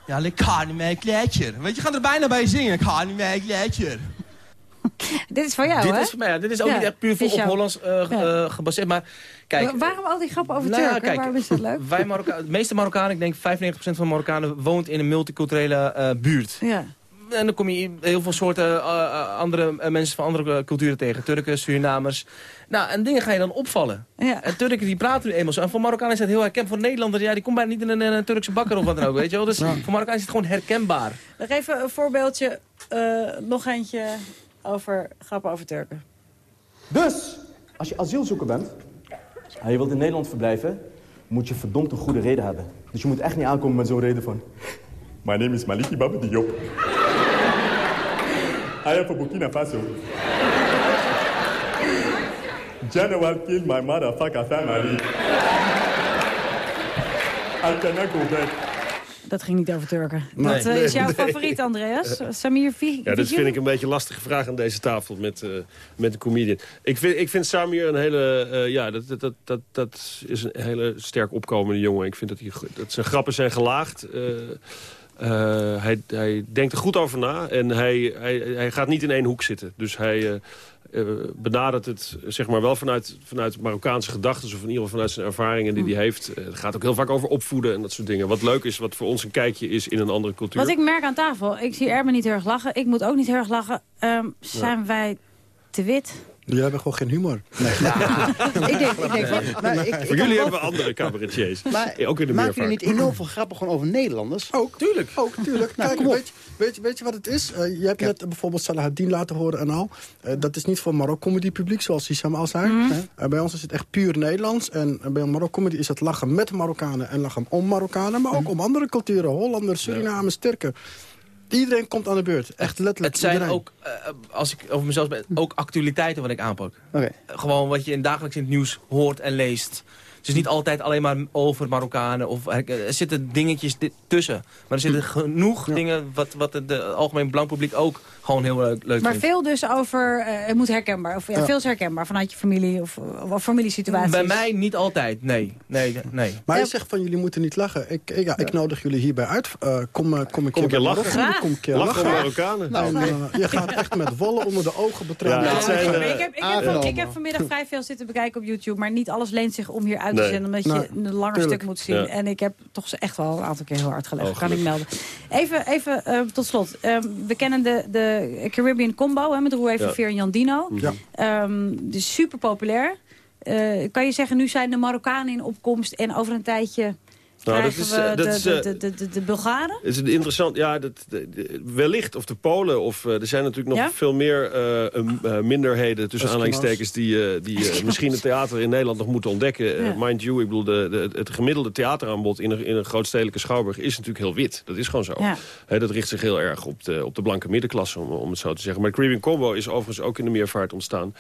Ja, le karnemelk lekker. Weet je, gaan er bijna bij zingen. Karnemelk lekker.
Dit is van jou,
dit
hè?
is, voor mij, ja, dit is ook
Ja,
niet echt puur voor op. Hollands eh,
Ja.
eh, gebaseerd. Maar kijk,
Wa- Waarom al die grappen over
Nou ja,
Turken?
kijk,
Waarom is dat leuk?
Wij Marokka de meeste Marokkanen, ik denk 95% van de Marokkanen, woont in een multiculturele eh, buurt.
Ja.
En dan kom je heel veel soorten eh, eh, andere eh, mensen van andere culturen tegen. Turken, Surinamers. Nou, en dingen ga je dan opvallen.
Ja.
En Turken die praten nu eenmaal zo. En voor Marokkanen is dat heel herkenbaar. Voor Nederlanders, ja, die komt bijna niet in een, in een Turkse bakker of wat dan ook. Weet je wel? Dus voor Marokkanen is het gewoon herkenbaar.
Nog even een voorbeeldje, eh, nog eentje over grappen over Turken.
Dus, als je asielzoeker bent en je wilt in Nederland verblijven, moet je verdomd een goede reden hebben. Dus je moet echt niet aankomen met zo'n reden van... My name is Maliki Baba Diop. I am from Burkina Faso. General killed my motherfucker family. I cannot go back.
Dat ging niet over Turken.
Nee.
dat eh, is jouw
nee.
favoriet, Andreas. Samir Vi
Ja, dat vind ik een beetje een lastige vraag aan deze tafel met, eh, met de comedian. Ik vind, ik vind Samir een hele... eh, ja, dat, dat, dat, dat, dat is een hele sterk opkomende jongen. Ik vind dat, hij, dat zijn grappen zijn gelaagd. Eh, hij, hij denkt er goed over na. En hij, hij, hij gaat niet in één hoek zitten. Dus hij... eh, eh, benadert het zeg maar wel vanuit, vanuit Marokkaanse gedachten... of in ieder geval vanuit zijn ervaringen die hij heeft. Het gaat ook heel vaak over opvoeden en dat soort dingen. Wat leuk is, wat voor ons een kijkje is in een andere cultuur.
Wat ik merk aan tafel, ik zie Erben niet heel erg lachen. Ik moet ook niet heel erg lachen. Ehm, zijn wij te wit?
Jullie hebben gewoon geen humor. Nee.
ik denk, ik denk
Nou, ik- ik
Voor jullie hebben we andere cabaretiers.
Maar
Ja, ook in de
maken jullie niet enorm veel grappen gewoon over Nederlanders?
Ook,
tuurlijk.
Ook, tuurlijk.
Nou,
Kijk, weet, je- weet, je- weet je wat het is? Eh, je hebt net eh, bijvoorbeeld Salahuddin laten horen en al. Eh, dat is niet voor Marokko comedy publiek, zoals Hisham al zei.
Mhm.
Eh, bij ons is het echt puur Nederlands. En bij Marokko comedy is het lachen met Marokkanen en lachen om Marokkanen. Maar ook
Mhm.
om andere culturen. Hollanders, Surinamers, Turken. Iedereen komt aan de beurt. Echt letterlijk
Het zijn
iedereen.
ook, eh, als ik over mezelf ben, ook actualiteiten wat ik aanpak. Gewoon wat je in dagelijks in het nieuws hoort en leest. Het is niet altijd alleen maar over Marokkanen. Of, eh, er zitten dingetjes di- tussen. Maar er zitten genoeg dingen wat, wat het de algemeen blank publiek ook gewoon heel leuk, leuk
Maar
vindt.
veel dus over, eh, het moet herkenbaar. Of, ja,
Ja.
Veel is herkenbaar vanuit je familie of, of familiesituaties.
Bij mij niet altijd, nee. nee, nee.
Maar je zegt van jullie moeten niet lachen. Ik, ik, ja, ik nodig jullie hierbij uit. Eh, kom, kom een keer
een keer lachen. Graag.
Kom een keer
Lachen Marokkanen.
Nou,
Nou,
je gaat echt met wollen onder de ogen
dat zijn,
ik, heb, ik, heb, ik heb vanmiddag vrij veel zitten bekijken op YouTube. Maar niet alles leent zich om hier uit te
Nee.
zenden. Omdat je
Nee,
een langer
tuurlijk.
stuk moet zien.
Ja.
En ik heb toch ze echt wel een aantal keer heel hard gelegd.
Oh,
kan ik melden. Even, even eh, tot slot. Ehm, we kennen de, de Caribbean Combo hè, met Roué
Ja.
Verveer en Jan Dino.
Ja.
Ehm, dus super populair. Eh, kan je zeggen, nu zijn de Marokkanen in opkomst. En over een tijdje
Nou, dat is,
we
eh, dat
de,
is,
de,
eh,
de, de, de, Bulgaren?
Het is een interessant, ja, dat, de- de- wellicht, of de Polen, of eh, er zijn natuurlijk nog
Ja?
veel meer eh, um, eh, minderheden tussen
Eskimo's.
aanhalingstekens die, eh, die eh, misschien het theater in Nederland nog moeten ontdekken.
Ja.
mind you, ik bedoel, de, de, het gemiddelde theateraanbod in een, in een grootstedelijke schouwburg is natuurlijk heel wit. Dat is gewoon zo.
Ja.
Dat richt zich heel erg op de, op de blanke middenklasse, om, om het zo te zeggen. Maar Caribbean Combo is overigens ook in de meervaart ontstaan.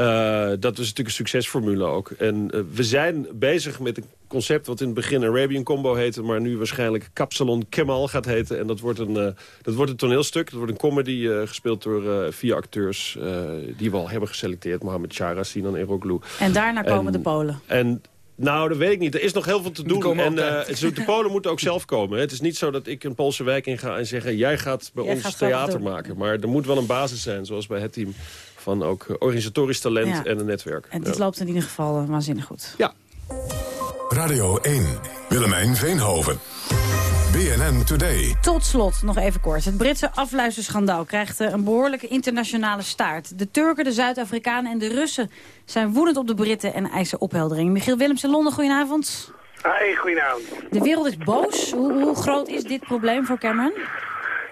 Eh, dat is natuurlijk een succesformule ook. En eh, we zijn bezig met een concept wat in het begin Arabian Combo heette... maar nu waarschijnlijk Kapsalon Kemal gaat heten. En dat wordt een, eh, dat wordt een toneelstuk. Dat wordt een comedy gespeeld door vier acteurs... die we al hebben geselecteerd. Mohamed Chara, Sinan Eroglu.
En daarna komen
En-
de Polen.
En nou, dat weet ik niet. Er is nog heel veel te doen. En eh, de Polen moeten ook zelf komen. hè. Het is niet zo dat ik een Poolse wijk in ga en zeggen... jij gaat bij
Jij
ons
gaat
theater maken. Maar er moet wel een basis zijn, zoals bij het team... van ook eh, organisatorisch talent
Ja.
en een netwerk.
En dit
Ja.
loopt in ieder geval eh, waanzinnig goed.
Ja.
Radio 1. Willemijn Veenhoven. BNN Today.
Tot slot, nog even kort. Het Britse afluisterschandaal krijgt eh, een behoorlijke internationale staart. De Turken, de Zuid-Afrikanen en de Russen zijn woedend op de Britten en eisen opheldering. Michiel Willems in Londen, goedenavond.
Hey, goedenavond.
De wereld is boos. Hoe, hoe groot is dit probleem voor Cameron?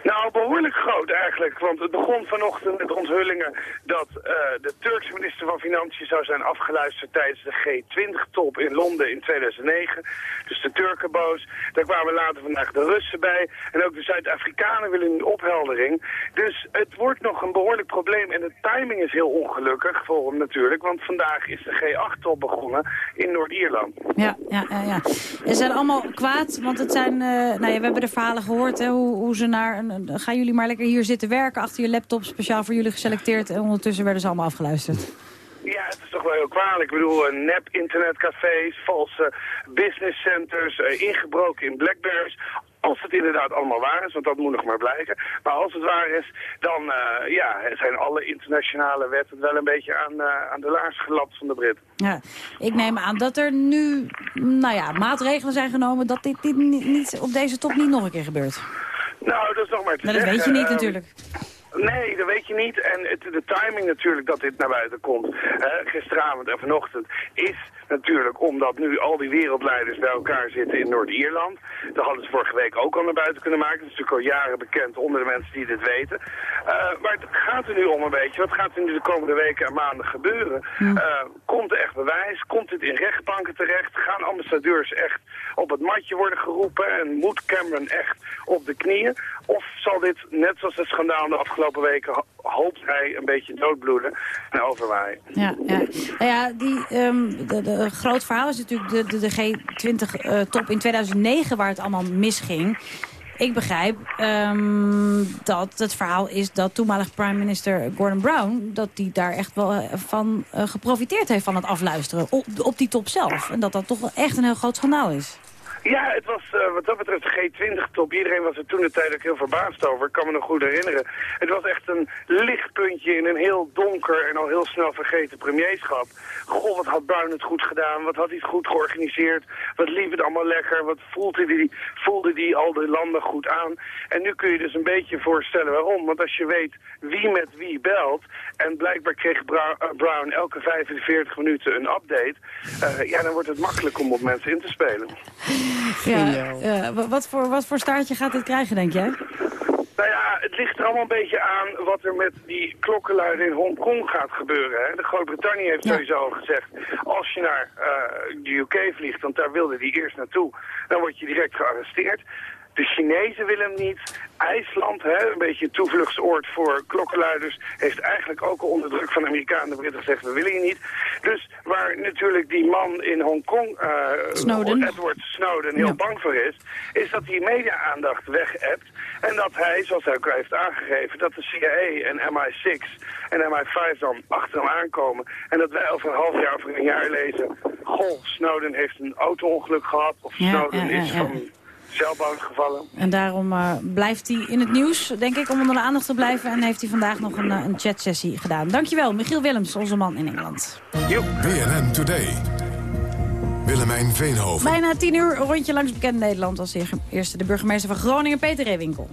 Nou, behoorlijk groot eigenlijk. Want het begon vanochtend met onthullingen dat eh, de Turkse minister van Financiën zou zijn afgeluisterd tijdens de G20-top in Londen in 2009. Dus de Turken boos. Daar kwamen later vandaag de Russen bij. En ook de Zuid-Afrikanen willen een opheldering. Dus het wordt nog een behoorlijk probleem. En de timing is heel ongelukkig voor hem natuurlijk. Want vandaag is de G8-top begonnen in Noord-Ierland.
Ja, ja, ja, ja. Ze zijn allemaal kwaad, want het zijn... eh, nou ja, we hebben de verhalen gehoord, hè, hoe, hoe ze naar... een- gaan jullie maar lekker hier zitten werken achter je laptop, speciaal voor jullie geselecteerd. En ondertussen werden ze allemaal afgeluisterd.
Ja, het is toch wel heel kwalijk. Ik bedoel, eh, nep-internetcafés, valse business centers, eh, ingebroken in Blackberries. Als het inderdaad allemaal waar is, want dat moet nog maar blijken. Maar als het waar is, dan eh, ja, zijn alle internationale wetten wel een beetje aan, eh, aan de laars gelapt van de Britten.
Ja, ik neem aan dat er nu nou ja, maatregelen zijn genomen... dat dit, dit niet op deze top niet nog een keer gebeurt.
Nou, dat is nog maar te
Maar dat
zeggen.
weet je niet
Ehm,
natuurlijk.
Nee, dat weet je niet. En het, de timing natuurlijk dat dit naar buiten komt, gisteravond en vanochtend, is natuurlijk omdat nu al die wereldleiders bij elkaar zitten in Noord-Ierland. Dat hadden ze vorige week ook al naar buiten kunnen maken. Dat is natuurlijk al jaren bekend onder de mensen die dit weten. Eh, maar het gaat er nu om een beetje. Wat gaat er nu de komende weken en maanden gebeuren? Eh, komt er echt bewijs? Komt dit in rechtbanken terecht? Gaan ambassadeurs echt op het matje worden geroepen? En moet Cameron echt op de knieën? Of zal dit, net zoals het schandaal de afgelopen weken, hoopt hij een beetje doodbloeden en overwaaien?
Ja, ja. Nou ja, die, ehm de, de groot verhaal is natuurlijk de, de, de G20-top in 2009 waar het allemaal misging. Ik begrijp ehm, dat het verhaal is dat toenmalig prime minister Gordon Brown... dat hij daar echt wel eh, van eh, geprofiteerd heeft van het afluisteren op, op die top zelf. En dat dat toch wel echt een heel groot schandaal is.
Ja, het was eh, wat dat betreft de G20-top. Iedereen was er toen de tijd ook heel verbaasd over. Ik kan me nog goed herinneren. Het was echt een lichtpuntje in een heel donker en al heel snel vergeten premierschap. Goh, wat had Brown het goed gedaan? Wat had hij het goed georganiseerd? Wat liep het allemaal lekker? Wat voelde die, voelde die al die landen goed aan? En nu kun je dus een beetje voorstellen waarom. Want als je weet wie met wie belt... en blijkbaar kreeg Bra- eh, Brown elke 45 minuten een update... eh, ja, dan wordt het makkelijk om op mensen in te spelen.
Ja, wa- wat, voor, wat voor staartje gaat dit krijgen, denk jij?
Nou ja, het ligt er allemaal een beetje aan wat er met die klokkenluiden in Hongkong gaat gebeuren. Hè. De Groot-Brittannië heeft sowieso al gezegd, als je naar eh, de UK vliegt, want daar wilde die eerst naartoe, dan word je direct gearresteerd. De Chinezen willen hem niet. IJsland, hè, een beetje toevluchtsoord voor klokkenluiders, heeft eigenlijk ook al onder druk van de Amerikanen en de Britten gezegd, we willen je niet. Dus waar natuurlijk die man in Hongkong,
Snowden.
Edward Snowden, heel
Ja.
bang voor is, is dat die media-aandacht weg hebt. En dat hij, zoals hij ook heeft aangegeven, dat de CIA en MI6 en MI5 dan achter hem aankomen. En dat wij over een half jaar, over een jaar lezen, goh, Snowden heeft een auto-ongeluk gehad. Of
Ja,
Snowden
ja,
is van zeilboot gevallen.
En daarom eh, blijft hij in het nieuws, denk ik, om onder de aandacht te blijven. En heeft hij vandaag nog een, eh, een chatsessie gedaan. Dankjewel, Michiel Willems, onze man in Engeland.
BNN Today. Willemijn Veenhoven.
Bijna tien uur, rondje langs bekend Nederland. Als eerste de burgemeester van Groningen, Peter Rewinkel.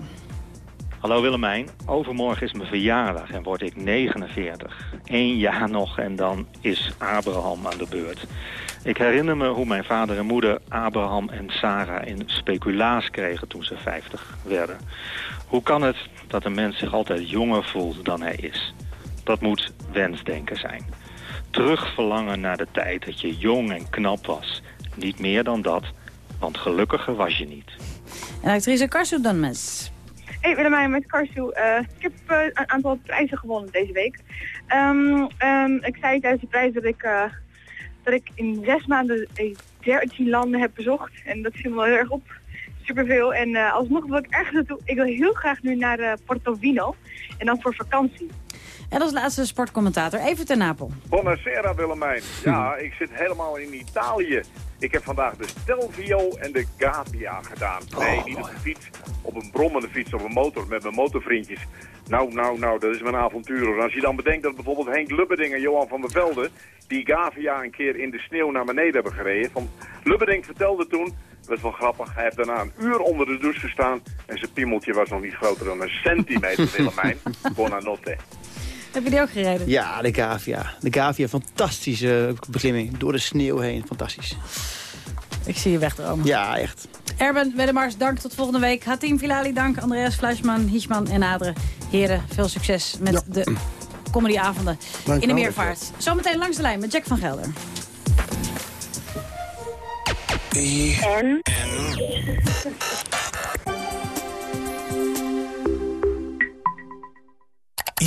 Hallo Willemijn, overmorgen is mijn verjaardag en word ik 49. Eén jaar nog en dan is Abraham aan de beurt. Ik herinner me hoe mijn vader en moeder Abraham en Sarah in speculaas kregen toen ze 50 werden. Hoe kan het dat een mens zich altijd jonger voelt dan hij is? Dat moet wensdenken zijn. Terugverlangen naar de tijd dat je jong en knap was. Niet meer dan dat, want gelukkiger was je niet.
En actrice Karsu Danmes.
Hey Willemijn, met Karsu. Eh, ik heb eh, een aantal prijzen gewonnen deze week. Ehm, ehm, ik zei tijdens de prijs dat ik, eh, dat ik in zes maanden eh, 13 landen heb bezocht. En dat viel me wel heel erg op. Superveel. En eh, alsnog wil ik ergens naartoe. Ik wil heel graag nu naar eh, Portofino. En dan voor vakantie.
En als laatste sportcommentator even ten Napel.
Buonasera Willemijn. Ja, ik zit helemaal in Italië. Ik heb vandaag de Stelvio en de Gavia gedaan. Nee, niet op de fiets. Op een brommende fiets, op een motor, met mijn motorvriendjes. Nou, nou, nou, dat is mijn avontuur. En als je dan bedenkt dat bijvoorbeeld Henk Lubberding en Johan van der Velde... die Gavia een keer in de sneeuw naar beneden hebben gereden. Van Lubberding vertelde toen, dat is wel grappig... hij heeft daarna een uur onder de douche gestaan... en zijn piemeltje was nog niet groter dan een centimeter, Willemijn. Buonanotte.
Heb je die ook gereden?
Ja, de Gavia. De Gavia, fantastische beklimming. Door de sneeuw heen, fantastisch.
Ik zie je wegdromen.
Ja, echt.
Erben Weddemars, dank tot volgende week. Hatim Filali, dank. Andreas Fleischman, Hiesman en Adre. Heren, veel succes met de comedyavonden
Dank
in de
wel.
Meervaart. Zometeen langs de lijn met Jack van Gelder.
En?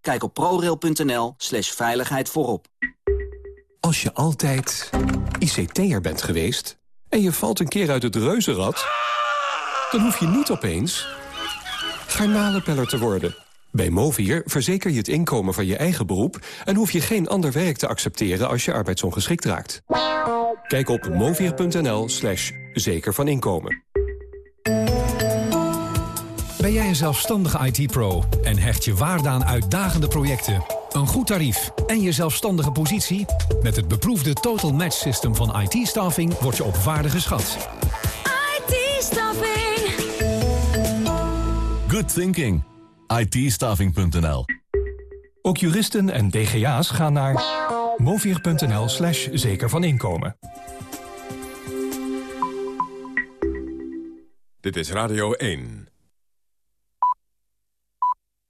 Kijk op prorail.nl slash veiligheid voorop.
Als je altijd ICT'er bent geweest en je valt een keer uit het reuzenrad... dan hoef je niet opeens garnalenpeller te worden. Bij Movier verzeker je het inkomen van je eigen beroep... en hoef je geen ander werk te accepteren als je arbeidsongeschikt raakt. Kijk op movier.nl slash zeker van inkomen.
Ben jij een zelfstandige IT-pro en hecht je waarde aan uitdagende projecten, een goed tarief en je zelfstandige positie? Met het beproefde Total Match System van IT-staffing word je op waarde geschat.
IT-staffing.
Good thinking. IT-staffing.nl Ook juristen en DGA's gaan naar movier.nl slash zeker van inkomen.
Dit is Radio 1.